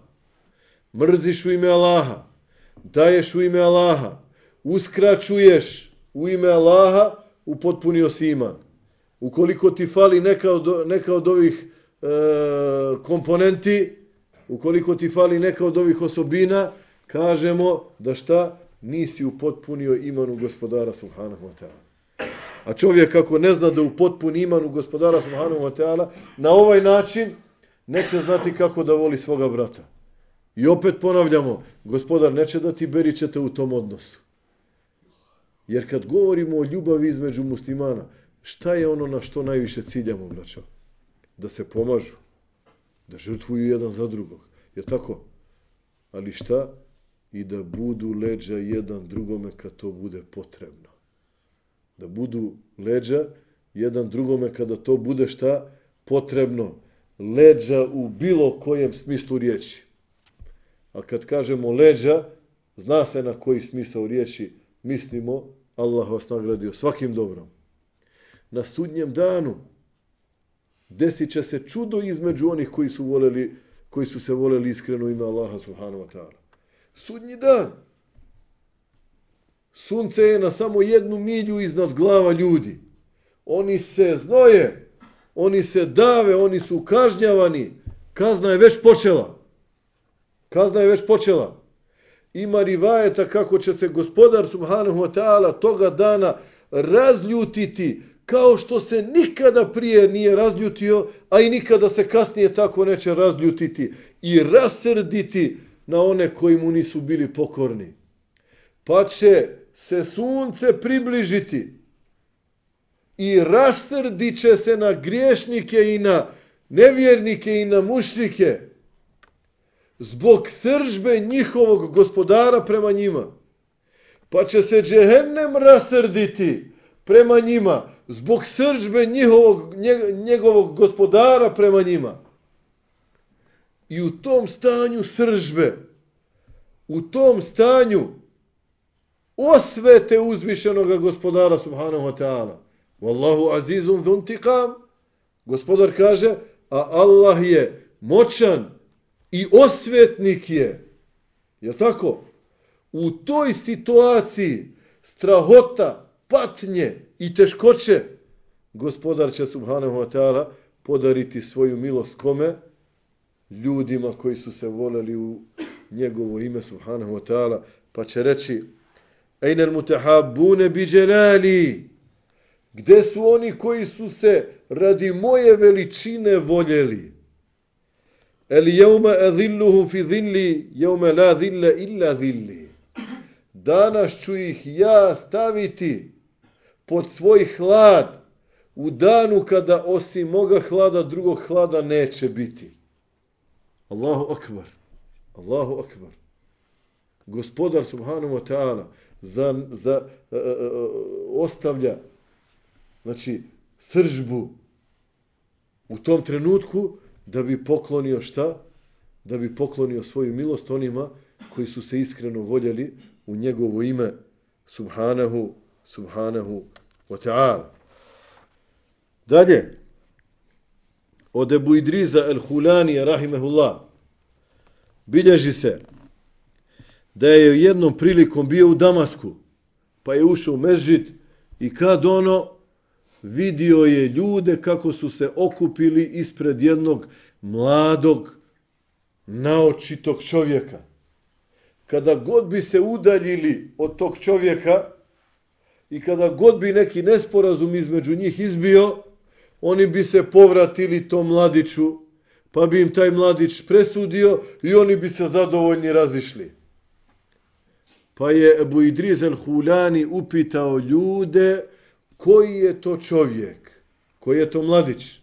mrziš u ime Allaha, daješ u ime Allaha, uskraćuješ u ime Allaha, upotpunio si iman. Ukoliko ti fali neka od, neka od ovih e, komponenti, ukoliko ti fali neka od ovih osobina, kažemo da šta? nisi upotpunio imanu gospodara subhanahu wa ta'ala. A čovjek ako ne zna da upotpuni imanu gospodara subhanahu wa ta'ala, na ovaj način neće znati kako da voli svoga brata. I opet ponavljamo, gospodar neće da ti beričete u tom odnosu. Jer kad govorimo o ljubavi između muslimana, šta je ono na što najviše ciljamo, braćo? Da se pomažu, da žrtvuju jedan za drugog. Je tako? Ali šta? I da budu leđa jedan drugome kad to bude potrebno. Da budu leđa jedan drugome kada to bude šta? Potrebno. Leđa u bilo kojem smislu riječi. A kad kažemo leđa, zna se na koji smisao riječi mislimo, Allah vas nagradio svakim dobrom. Na sudnjem danu desit će se čudo između onih koji su voleli, koji su se voleli iskreno ime Allaha subhanahu wa ta'ala. Sudnji dan. Sunce je na samo jednu milju iznad glava ljudi. Oni se znoje, oni se dave, oni su kažnjavani. Kazna je već počela. Kazna je već počela. Ima rivajeta kako će se gospodar subhanahu wa ta'ala toga dana razljutiti kao što se nikada prije nije razljutio, a i nikada se kasnije tako neće razljutiti i rasrditi na one koji mu nisu bili pokorni. Pa će se sunce približiti i rasrdit će se na griješnike i na nevjernike i na mušnike zbog sržbe njihovog gospodara prema njima. Pa će se džehennem rasrditi prema njima zbog sržbe njihovog, njegovog gospodara prema njima. I u tom stanju sržbe, u tom stanju osvete uzvišenoga gospodara subhanahu wa ta'ala. Wallahu azizun dhuntiqam. Gospodar kaže, a Allah je moćan i osvetnik je. Je tako? U toj situaciji strahota, patnje i teškoće gospodar će subhanahu wa ta'ala podariti svoju milost kome? Ljudima koji su se voleli u njegovo ime subhanahu wa ta'ala pa će reći Ejne mutahabune bi dželali Gde su oni koji su se radi moje veličine voljeli? El jevme edhilluhum fi dhilli, jevme la dhille illa dhilli. Danas ću ih ja staviti pod svoj hlad u danu kada osim moga hlada drugog hlada neće biti. Allahu akbar. Allahu akbar. Gospodar subhanahu wa ta'ala za, za uh, uh, ostavlja znači sržbu u tom trenutku da bi poklonio šta? Da bi poklonio svoju milost onima koji su se iskreno voljeli u njegovo ime subhanahu, subhanahu wa ta'ala. Dalje, od Ebu Idriza el-Hulani, rahimehullah, bilježi se da je jednom prilikom bio u Damasku, pa je ušao u Mežid i kad ono vidio je ljude kako su se okupili ispred jednog mladog, naočitog čovjeka. Kada god bi se udaljili od tog čovjeka i kada god bi neki nesporazum između njih izbio, oni bi se povratili tom mladiću, pa bi im taj mladić presudio i oni bi se zadovoljni razišli. Pa je Ebu Idriz el-Hulani upitao ljude, koji je to čovjek, koji je to mladić.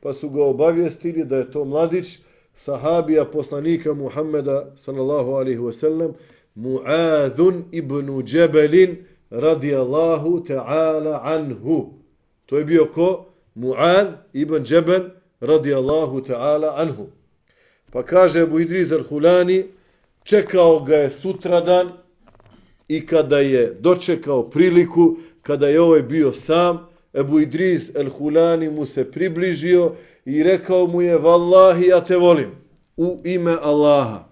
Pa su ga obavijestili da je to mladić sahabija poslanika Muhammeda sallallahu alaihi wasallam Mu'adhun ibn Džebelin radijallahu ta'ala anhu. To je bio ko? Mu'ad ibn Džebel radijallahu ta'ala anhu. Pa kaže Abu Idriz al-Hulani, čekao ga je sutradan i kada je dočekao priliku, kada je ovaj bio sam, Ebu Idris el Hulani mu se približio i rekao mu je, Wallahi, ja te volim, u ime Allaha.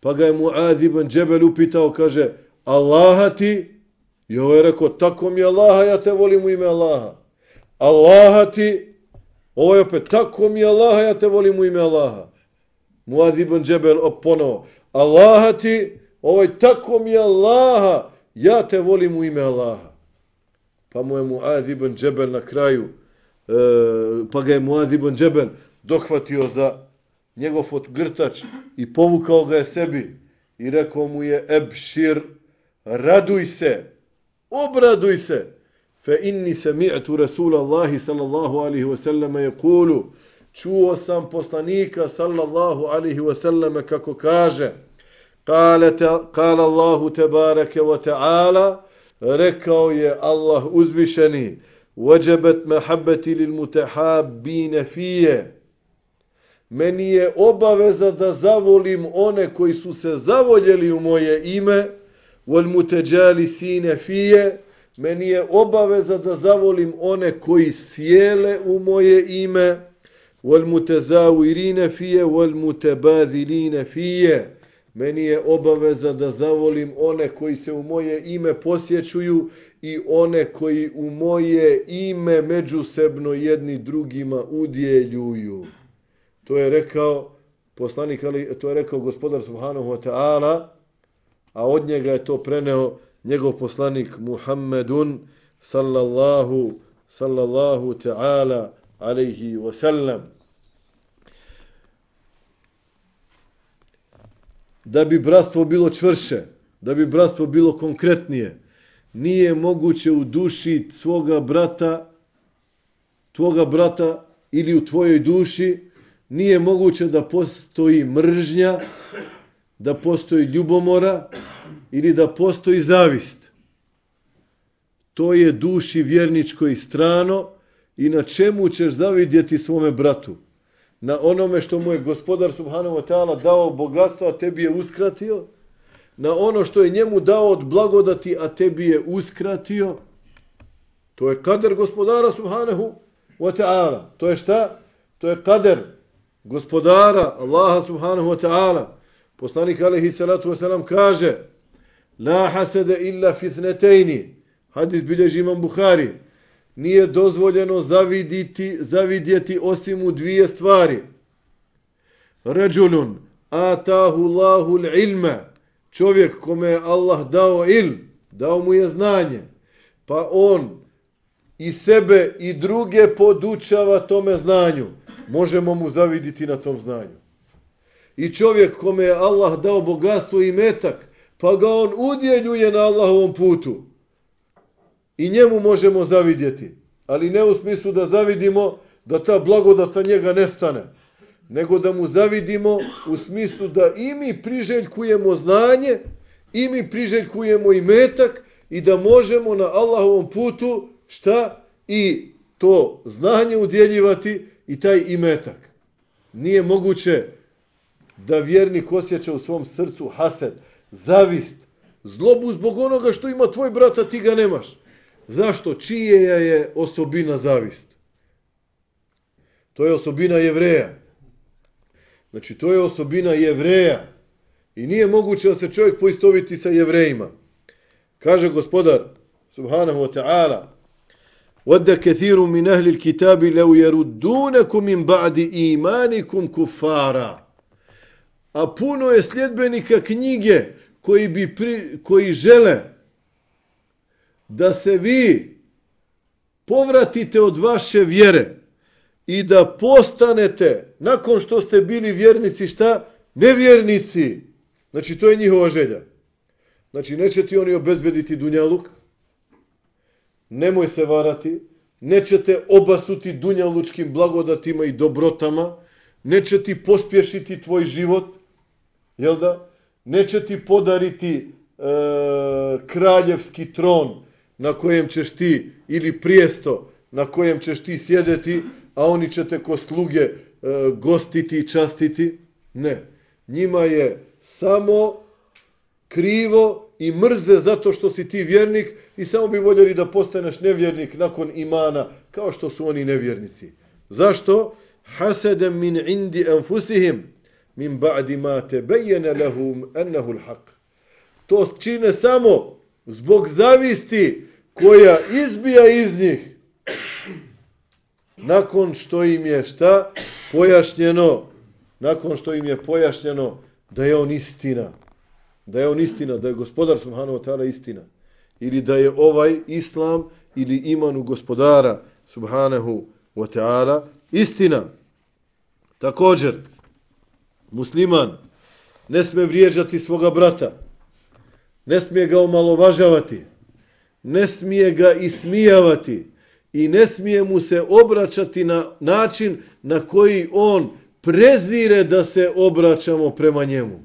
Pa ga je Muad ibn Džebel upitao, kaže, Allaha ti? I ovaj je rekao, tako mi Allaha, ja te volim u ime Allaha. Allaha ti? Ovo je opet, tako mi Allaha, ja te volim u ime Allaha. Muad ibn Džebel ponovo, Allaha ti? Ovo je, tako mi Allaha, ja te volim u ime Allaha. Pa mu je Muad ibn Džebel na kraju, e, pa ga je Muad ibn Džebel dohvatio za njegov odgrtač i povukao ga je sebi i rekao mu je Ebšir, raduj se, obraduj se, fe inni se mi'tu Rasula Allahi sallallahu alihi wasallam je kulu, čuo sam poslanika sallallahu alihi wasallam kako kaže, kale, te, kale Allahu tebareke wa ta'ala, rekao je Allah uzvišeni, وجبت محبتي للمتحابين فيه meni je obaveza da zavolim one koji su se zavoljeli u moje ime, wal mutajalisine fije, meni je obaveza da zavolim one koji sjele u moje ime, wal mutazawirine fije, wal mutabadhiline fije, meni je obaveza da zavolim one koji se u moje ime posjećuju i one koji u moje ime međusebno jedni drugima udjeljuju. To je rekao poslanik, ali to je rekao gospodar Subhanahu wa ta'ala, a od njega je to preneo njegov poslanik Muhammedun sallallahu sallallahu ta'ala alaihi wa sallam. Da bi bratstvo bilo čvrše, da bi bratstvo bilo konkretnije, nije moguće u duši svoga brata, tvoga brata ili u tvojoj duši, nije moguće da postoji mržnja, da postoji ljubomora ili da postoji zavist. To je duši vjerničkoj strano i na čemu ćeš zavidjeti svome bratu? Na onome što mu je gospodar Subhanahu wa ta'ala dao bogatstvo, a tebi je uskratio? Na ono što je njemu dao od blagodati, a tebi je uskratio? To je kader gospodara Subhanahu wa ta'ala. To je šta? To je kader gospodara Allaha subhanahu wa ta'ala. Poslanik alaihi salatu wasalam kaže La hasede illa fitnetejni. Hadis bilježi imam Buhari. Nije dozvoljeno zaviditi, zavidjeti osim u dvije stvari. Ređulun atahu Allahu ilma. Čovjek kome je Allah dao ilm, dao mu je znanje, pa on i sebe i druge podučava tome znanju možemo mu zaviditi na tom znanju. I čovjek kome je Allah dao bogatstvo i metak, pa ga on udjeljuje na Allahovom putu. I njemu možemo zavidjeti. Ali ne u smislu da zavidimo da ta blagodat sa njega nestane. Nego da mu zavidimo u smislu da i mi priželjkujemo znanje, i mi priželjkujemo i metak i da možemo na Allahovom putu šta i to znanje udjeljivati i taj imetak. Nije moguće da vjernik osjeća u svom srcu hased, zavist, zlobu zbog onoga što ima tvoj brat, a ti ga nemaš Zašto? Čije je osobina zavist? To je osobina jevreja. Znači, to je osobina jevreja. I nije moguće da se čovjek poistoviti sa jevrejima. Kaže gospodar, subhanahu wa ta'ala, ود كثير من أهل الكتاب لو يردونكم من بعد إيمانكم كفارا A puno je sljedbenika knjige koji, bi pri, koji žele da se vi povratite od vaše vjere i da postanete, nakon što ste bili vjernici, šta? Nevjernici. Znači, to je njihova želja. Znači, neće ti oni obezbediti dunjaluk, nemoj se varati, neće te obasuti dunjalučkim blagodatima i dobrotama, neće ti pospješiti tvoj život, jel da? Neće ti podariti e, kraljevski tron na kojem ćeš ti, ili prijesto na kojem ćeš ti sjedeti, a oni će te ko sluge e, gostiti i častiti. Ne. Njima je samo krivo i mrze zato što si ti vjernik i samo bi voljeli da postaneš nevjernik nakon imana kao što su oni nevjernici. Zašto? Hasedem min indi enfusihim min ba'di ma tebejene lahum ennehu l'haq. To čine samo zbog zavisti koja izbija iz njih nakon što im je šta pojašnjeno nakon što im je pojašnjeno da je on istina da je on istina, da je gospodar subhanahu wa ta'ala istina, ili da je ovaj islam ili imanu gospodara subhanahu wa ta'ala istina. Također, musliman ne sme vrijeđati svoga brata, ne smije ga omalovažavati, ne smije ga ismijavati i ne smije mu se obraćati na način na koji on prezire da se obraćamo prema njemu.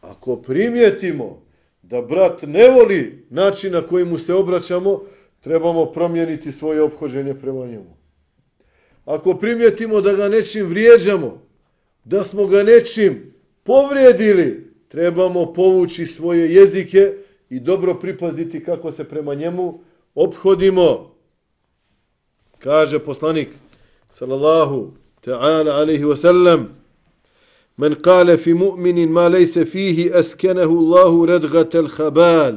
Ako primijetimo da brat ne voli način na koji mu se obraćamo, trebamo promijeniti svoje obhođenje prema njemu. Ako primijetimo da ga nečim vrijeđamo, da smo ga nečim povrijedili, trebamo povući svoje jezike i dobro pripaziti kako se prema njemu obhodimo. Kaže poslanik, sallallahu ta'ala alaihi wa sallam, Men kale fi mu'minin ma lejse fihi eskenehu Allahu redgatel habal.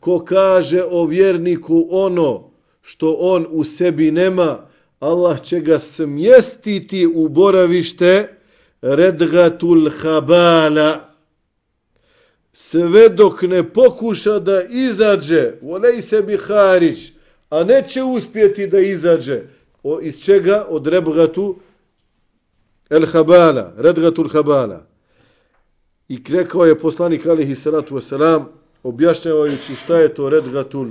Ko kaže o vjerniku ono što on u sebi nema, Allah će ga smjestiti u boravište redgatul habala. Sve dok ne pokuša da izađe, volej se Biharić, a neće uspjeti da izađe. O, iz čega? Od rebgatu el habala, redgatul habala. I rekao je poslanik alihi salatu wasalam, objašnjavajući šta je to redgatul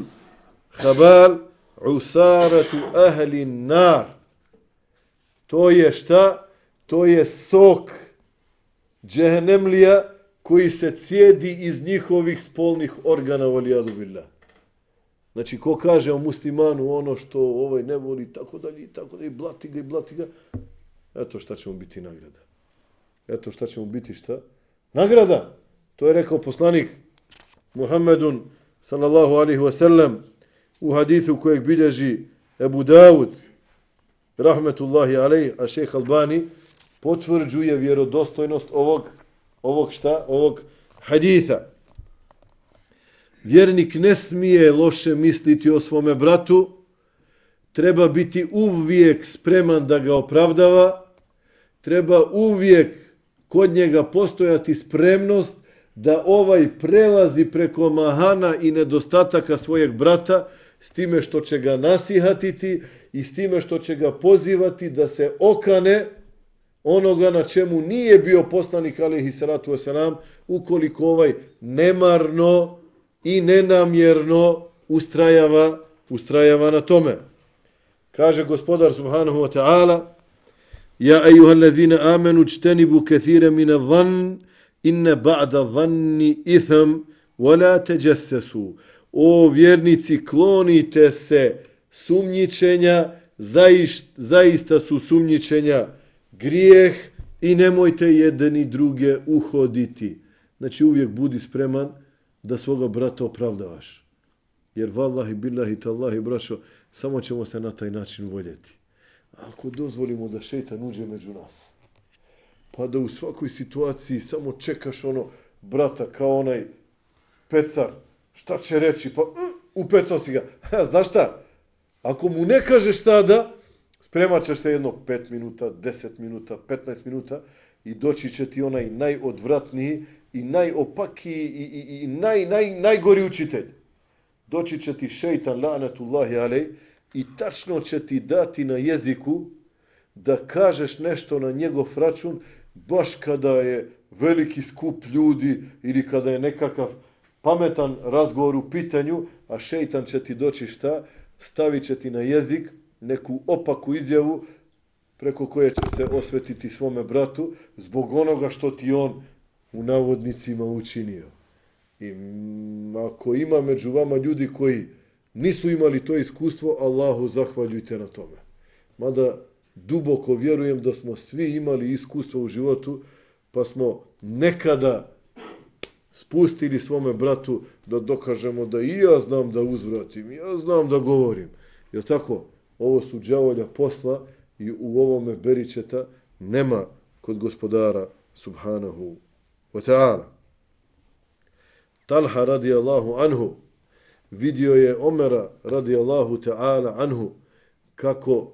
habal, usaratu ahli nar. To je šta? To je sok džehennemlija koji se cijedi iz njihovih spolnih organa valijadu billah. Znači, ko kaže o muslimanu ono što ovaj ne voli, tako dalje, tako dalje, blati ga i blati ga, eto šta će mu biti nagrada. Eto šta će mu biti šta? Nagrada! To je rekao poslanik Muhammedun sallallahu alihi wasallam u hadithu kojeg bilježi Ebu Dawud rahmetullahi alaih, a šeheh Albani potvrđuje vjerodostojnost ovog, ovog šta? Ovog haditha. Vjernik ne smije loše misliti o svome bratu, treba biti uvijek spreman da ga opravdava, treba uvijek kod njega postojati spremnost da ovaj prelazi preko mahana i nedostataka svojeg brata s time što će ga nasihatiti i s time što će ga pozivati da se okane onoga na čemu nije bio poslanik alihi salatu wasalam ukoliko ovaj nemarno i nenamjerno ustrajava, ustrajava na tome. Kaže gospodar subhanahu wa ta'ala Ja ejuha allazina amenu čtenibu kathira mine dhan inne ba'da dhanni itham wala teđesesu. O vjernici, klonite se sumnjičenja, zaista su sumnjičenja grijeh i nemojte jedni druge uhoditi. Znači uvijek budi spreman da svoga brata opravdavaš. Jer vallahi, billahi, tallahi, brašo, samo ćemo se na taj način voljeti. Ako dozvolimo da šeitan uđe među nas, pa da u svakoj situaciji samo čekaš ono brata kao onaj pecar, šta će reći, pa uh, upecao si ga. Ha, znaš šta? Ako mu ne kažeš tada, spremaćeš se jedno 5 minuta, 10 minuta, 15 minuta i doći će ti onaj najodvratniji i najopakiji i, i, i naj, naj, najgori učitelj. Doći će ti šeitan, la'natullahi alej, i tačno će ti dati na jeziku da kažeš nešto na njegov račun baš kada je veliki skup ljudi ili kada je nekakav pametan razgovor u pitanju, a šeitan će ti doći šta? Stavit će ti na jezik neku opaku izjavu preko koje će se osvetiti svome bratu zbog onoga što ti on u navodnicima učinio. I ako ima među vama ljudi koji nisu imali to iskustvo, Allahu zahvaljujte na tome. Mada duboko vjerujem da smo svi imali iskustvo u životu, pa smo nekada spustili svome bratu da dokažemo da i ja znam da uzvratim, ja znam da govorim. Je tako? Ovo su džavolja posla i u ovome beričeta nema kod gospodara subhanahu wa ta'ala. Talha radijallahu anhu vidio je Omera radijallahu ta'ala anhu kako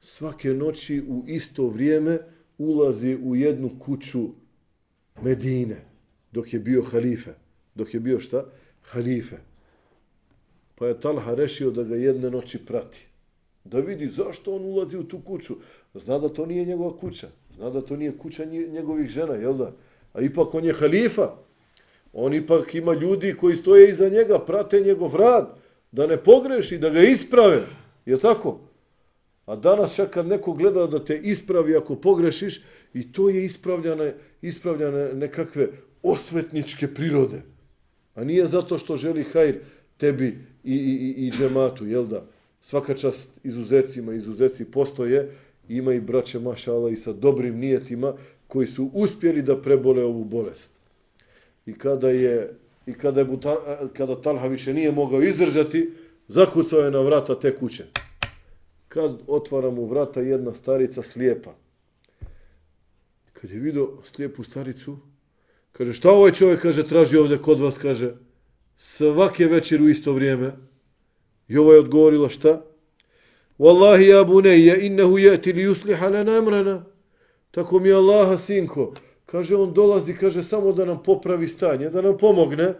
svake noći u isto vrijeme ulazi u jednu kuću Medine dok je bio halife. Dok je bio šta? Halife. Pa je Talha rešio da ga jedne noći prati. Da vidi zašto on ulazi u tu kuću. Zna da to nije njegova kuća. Zna da to nije kuća njegovih žena, jel da? A ipak on je halifa. On ipak ima ljudi koji stoje iza njega, prate njegov rad, da ne pogreši, da ga isprave. Je tako? A danas čak kad neko gleda da te ispravi ako pogrešiš, i to je ispravljane, ispravljane nekakve osvetničke prirode. A nije zato što želi hajr tebi i, i, i, i džematu, jel da? Svaka čast izuzecima, izuzeci postoje, ima i braće mašala i sa dobrim nijetima koji su uspjeli da prebole ovu bolest. I kada je i kada je kada Talha više nije mogao izdržati, zakucao je na vrata te kuće. Kad otvara mu vrata jedna starica slijepa. Kad je vidio slijepu staricu, kaže, šta ovaj čovjek, kaže, traži ovdje kod vas, kaže, svake večer u isto vrijeme. I ova je odgovorila šta? Wallahi ja buneje, innehu jeti li usliha lana amrana. Tako mi Allaha, sinko. Kaže, on dolazi, kaže, samo da nam popravi stanje, da nam pomogne.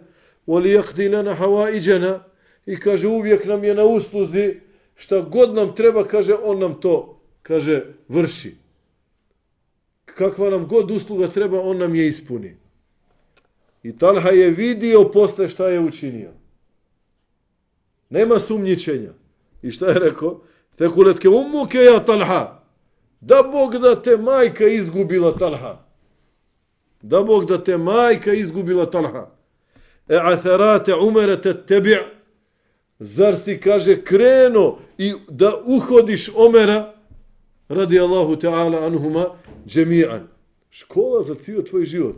Wali jahdi lana hawa iđena. I kaže, uvijek nam je na usluzi. Šta god nam treba, kaže, on nam to, kaže, vrši. Kakva nam god usluga treba, on nam je ispuni. I Talha je vidio posle šta je učinio. Nema sumnjičenja. I šta je rekao? Fekuletke umuke ja Talha. Da Bog da te majka izgubila Talha. Da Bog da te majka izgubila Talha. E atherate umerete tebi' Zar si, kaže, kreno i da uhodiš Omera radi Allahu ta'ala anhuma džemijan. Škola za cijel tvoj život.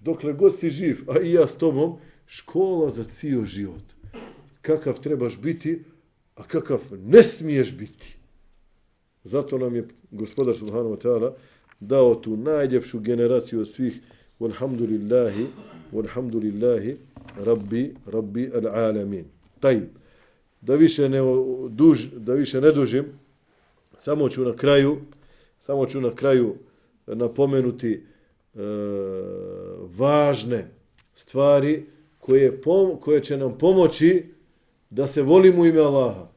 Dokle god si živ, a i ja s tobom, škola za cijel život. Kakav trebaš biti, a kakav ne smiješ biti. Zato nam je gospodar subhanahu wa ta'ala dao tu najljepšu generaciju od svih walhamdulillahi walhamdulillahi rabbi rabbi al-alamin. Taj da više ne duž da više ne dužim samo ću na kraju samo ću na kraju eh, napomenuti e, važne stvari koje, pom, koje će nam pomoći da se volimo ime Allaha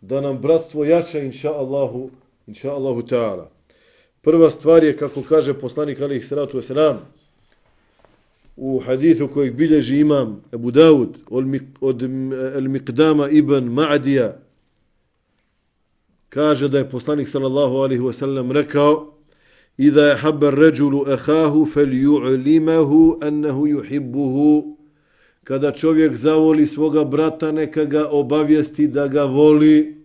da nam bratstvo jača inša Allahu, inša Allahu ta'ala. Prva stvar je, kako kaže poslanik alaih salatu wasalam, u hadithu kojeg bilježi imam Abu Dawud od Al-Miqdama ibn Ma'adija, kaže da je poslanik sallallahu alaihi wasallam rekao Iza je habbar ređulu ehahu fel ju'limahu annahu yuhibbuhu kada čovjek zavoli svoga brata, neka ga obavijesti da ga voli.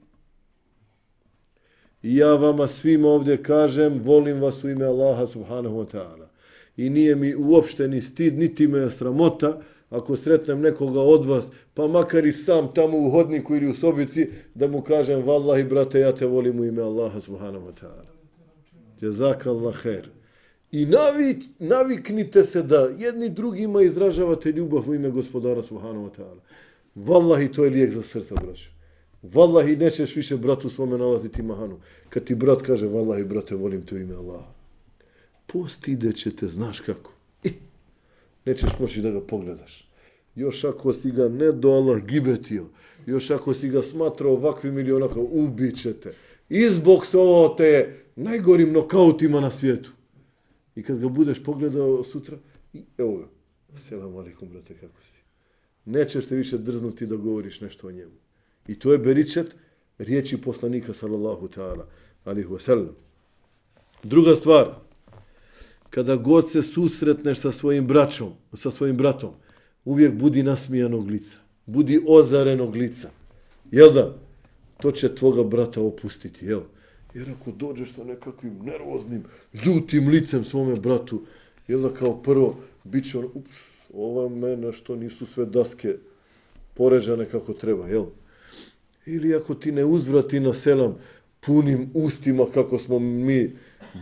I ja vama svim ovdje kažem, volim vas u ime Allaha subhanahu wa ta'ala. I nije mi uopšte ni stid, niti me je sramota, ako sretnem nekoga od vas, pa makar i sam tamo u hodniku ili u sobici, da mu kažem, vallahi brate, ja te volim u ime Allaha subhanahu wa ta'ala. Jazakallah khair. I navik, naviknite se da jedni drugima izražavate ljubav u ime gospodara Subhanahu wa ta'ala. Wallahi, to je lijek za srca, braću. Wallahi, nećeš više bratu svome nalaziti mahanu. Kad ti brat kaže, Wallahi, brate, volim te u ime Allaha. Postide će te, znaš kako. I, nećeš moći da ga pogledaš. Još ako si ga ne do Allah gibetio, još ako si ga smatrao ovakvim ili onako, ubit će te. Izbog ovo te najgorim nokautima na svijetu. I kad ga budeš pogledao sutra, i evo ga. Selam alaikum, brate, kako si? Nećeš te više drznuti da govoriš nešto o njemu. I to je beričet riječi poslanika, sallallahu ta'ala, alihu wasallam. Druga stvar, kada god se susretneš sa svojim braćom, sa svojim bratom, uvijek budi nasmijanog lica. Budi ozarenog lica. Jel da? To će tvoga brata opustiti, jel? Jer ako dođeš sa nekakvim nervoznim, ljutim licem svome bratu, je da kao prvo, bit će ono, ups, ova mena što nisu sve daske poređane kako treba, jel? Ili ako ti ne uzvrati na selam punim ustima kako smo mi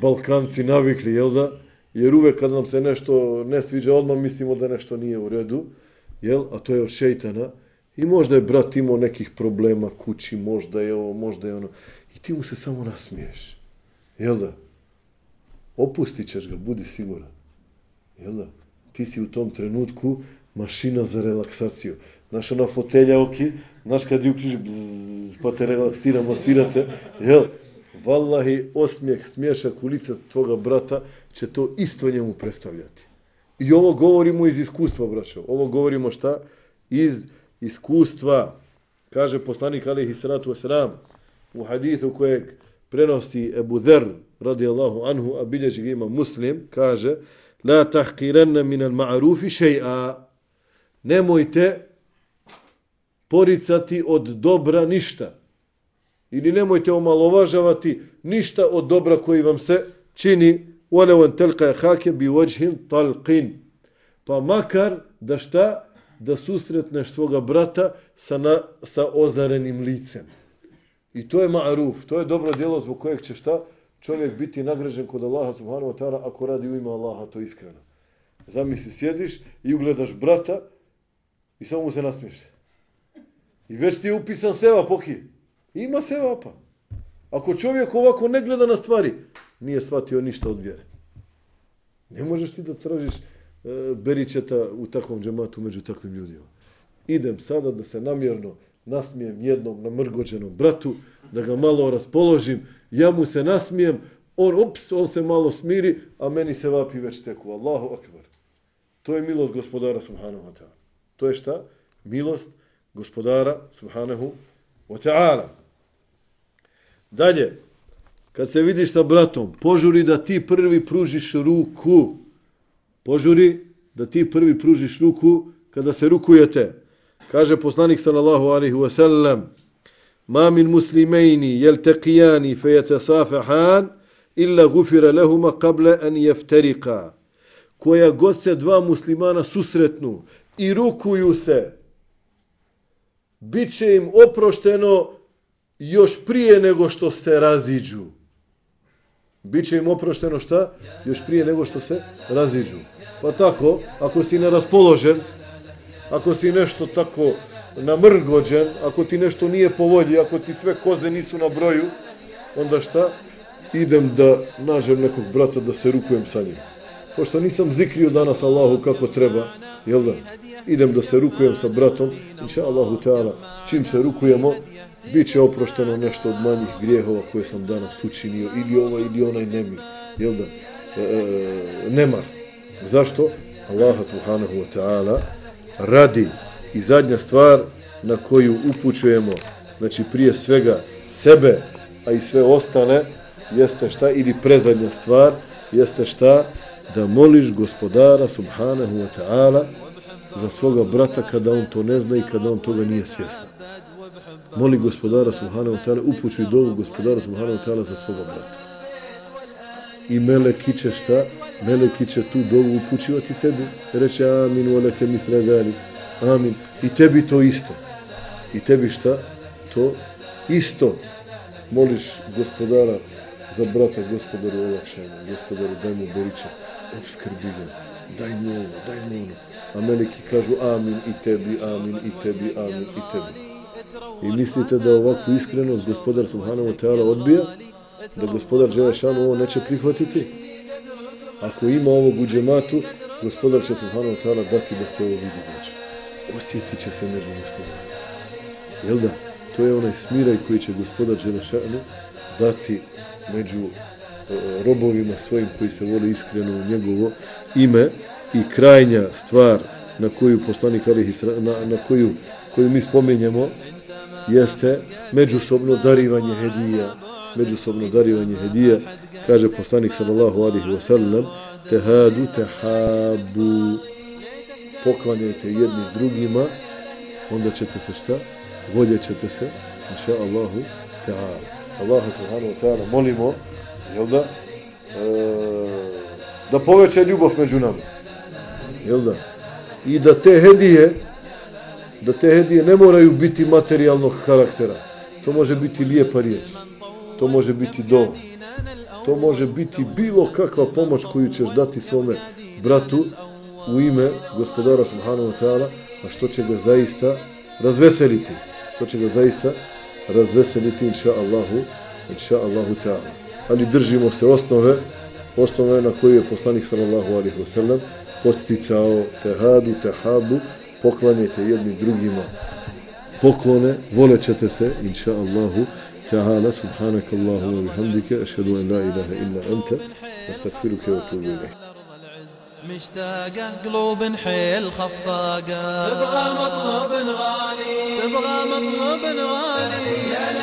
Balkanci navikli, jel da? Jer uvek kad nam se nešto ne sviđa, odmah mislimo da nešto nije u redu, jel? A to je od šeitana. I možda je brat imao nekih problema kući, možda je ovo, možda je ono. I ti mu se samo nasmiješ. Jel da? Opustit ćeš ga, budi siguran. Jel da? ti si u tom trenutku mašina za relaksaciju. Znaš, ona fotelja ok, znaš kad ju uključi, bzzz, pa te relaksira, masirate, jel? Wallahi, osmijeh, smješak u lice tvoga brata će to isto njemu predstavljati. I ovo govorimo iz iskustva, braćo. Ovo govorimo šta? Iz iskustva Kaže poslanik alihi salatu wasalam u hadithu kojeg prenosi Ebu Dher radijallahu anhu, a bilježi ga ima muslim, kaže La tahkiranna min al ma'rufi še'a. Nemojte poricati od dobra ništa. Ili nemojte omalovažavati ništa od dobra koji vam se čini وَلَوْ أَنْ تَلْقَ حَاكَ بِوَجْهٍ طَلْقٍ Pa makar da šta? Da susretneš svoga brata sa, na, sa ozarenim licem. I to je ma'ruf, to je dobro djelo zbog kojeg će šta? Čovjek biti nagrađen kod Allaha subhanahu wa ta'ala ako radi u ime Allaha, to iskreno. Zamisli, sjediš i ugledaš brata i samo mu se nasmiješ. I već ti je upisan seva poki. Ima seva pa. Ako čovjek ovako ne gleda na stvari, nije shvatio ništa od vjere. Ne možeš ti da tražiš E, beričeta u takvom džematu među takvim ljudima. Idem sada da se namjerno nasmijem jednom namrgođenom bratu, da ga malo raspoložim, ja mu se nasmijem, on, ups, on se malo smiri, a meni se vapi već teku. Allahu akbar. To je milost gospodara subhanahu wa ta'ala. To je šta? Milost gospodara subhanahu wa ta'ala. Dalje, kad se vidiš sa bratom, požuri da ti prvi pružiš ruku. Požuri da ti prvi pružiš ruku kada se rukujete. Kaže poslanik sallallahu alaihi wa sallam, Ma min muslimejni jel teqijani fe illa gufira lehuma kable an jefterika. Koja god se dva muslimana susretnu i rukuju se, bit će im oprošteno još prije nego što se raziđu. Biće im oprošteno šta? Još prije nego što se raziđu. Pa tako, ako si neraspoložen, ako si nešto tako namrgođen, ako ti nešto nije po volji, ako ti sve koze nisu na broju, onda šta? Idem da nađem nekog brata da se rukujem sa njim. Pošto nisam zikrio danas Allahu kako treba, jel da? Idem da se rukujem sa bratom, inša Allahu Teala, čim se rukujemo, bit će oprošteno nešto od manjih grijehova koje sam danas učinio, ili ovaj ili onaj nemi, jel da, e, e nemar. Zašto? Allah subhanahu wa ta'ala radi. I zadnja stvar na koju upućujemo, znači prije svega sebe, a i sve ostane, jeste šta, ili prezadnja stvar, jeste šta, da moliš gospodara subhanahu wa ta'ala za svoga brata kada on to ne zna i kada on toga nije svjestan moli gospodara subhanahu wa ta'ala, upućuj dovu gospodara subhanahu wa ta'ala za svoga brata. I meleki će šta? Meleki će tu dovu upućivati tebi. Reće amin, oleke mi fredali. Amin. I tebi to isto. I tebi šta? To isto. Moliš gospodara za brata, gospodaru olakšajmo, gospodaru daj mu beriče, obskrbi ga, daj mu ovo, daj mu ono. A meleki kažu amin i tebi, amin i tebi, amin i tebi i mislite da ovakvu iskrenost gospodar Subhanahu wa ta'ala odbija, da gospodar Želešanu ovo neće prihvatiti? Ako ima ovog u džematu, gospodar će Subhanahu wa ta'ala dati da se ovo vidi znači. Osjetit će se među muslimanima. Jel da? To je onaj smiraj koji će gospodar Želešanu dati među e, robovima svojim koji se vole iskreno u njegovo ime i krajnja stvar na koju poslanik alihi na, na koju koju mi spomenjemo jeste međusobno darivanje hedija. Međusobno darivanje hedija kaže poslanik sallallahu alihi wasallam, tehadu tehabu. Poklanjajte jedni drugima onda ćete se šta? Voljet ćete se inša Allahu ta'ala Allah subhanahu wa ta'ala molimo jel da? E, da poveća ljubav među nama jel da? I da te hedije da te hedije ne moraju biti materijalnog karaktera. To može biti lijepa riječ. To može biti do. To može biti bilo kakva pomoć koju ćeš dati svome bratu u ime gospodara Subhanahu wa ta'ala, a što će ga zaista razveseliti. Što će ga zaista razveseliti, inša Allahu, inša Allahu ta'ala. Ali držimo se osnove osnove na koju je poslanik sallallahu alaihi wasallam podsticao tehadu, tehabu, poklanjajte jedni drugima poklone, volećete se, inša Allahu, ta'ala, subhanaka Allahu wa bihamdike, ašhedu an la ilaha illa anta, astagfiruke wa tubu ilaih. مشتاقة قلوب حيل خفاقة تبغى مطلب غالي تبغى مطلب غالي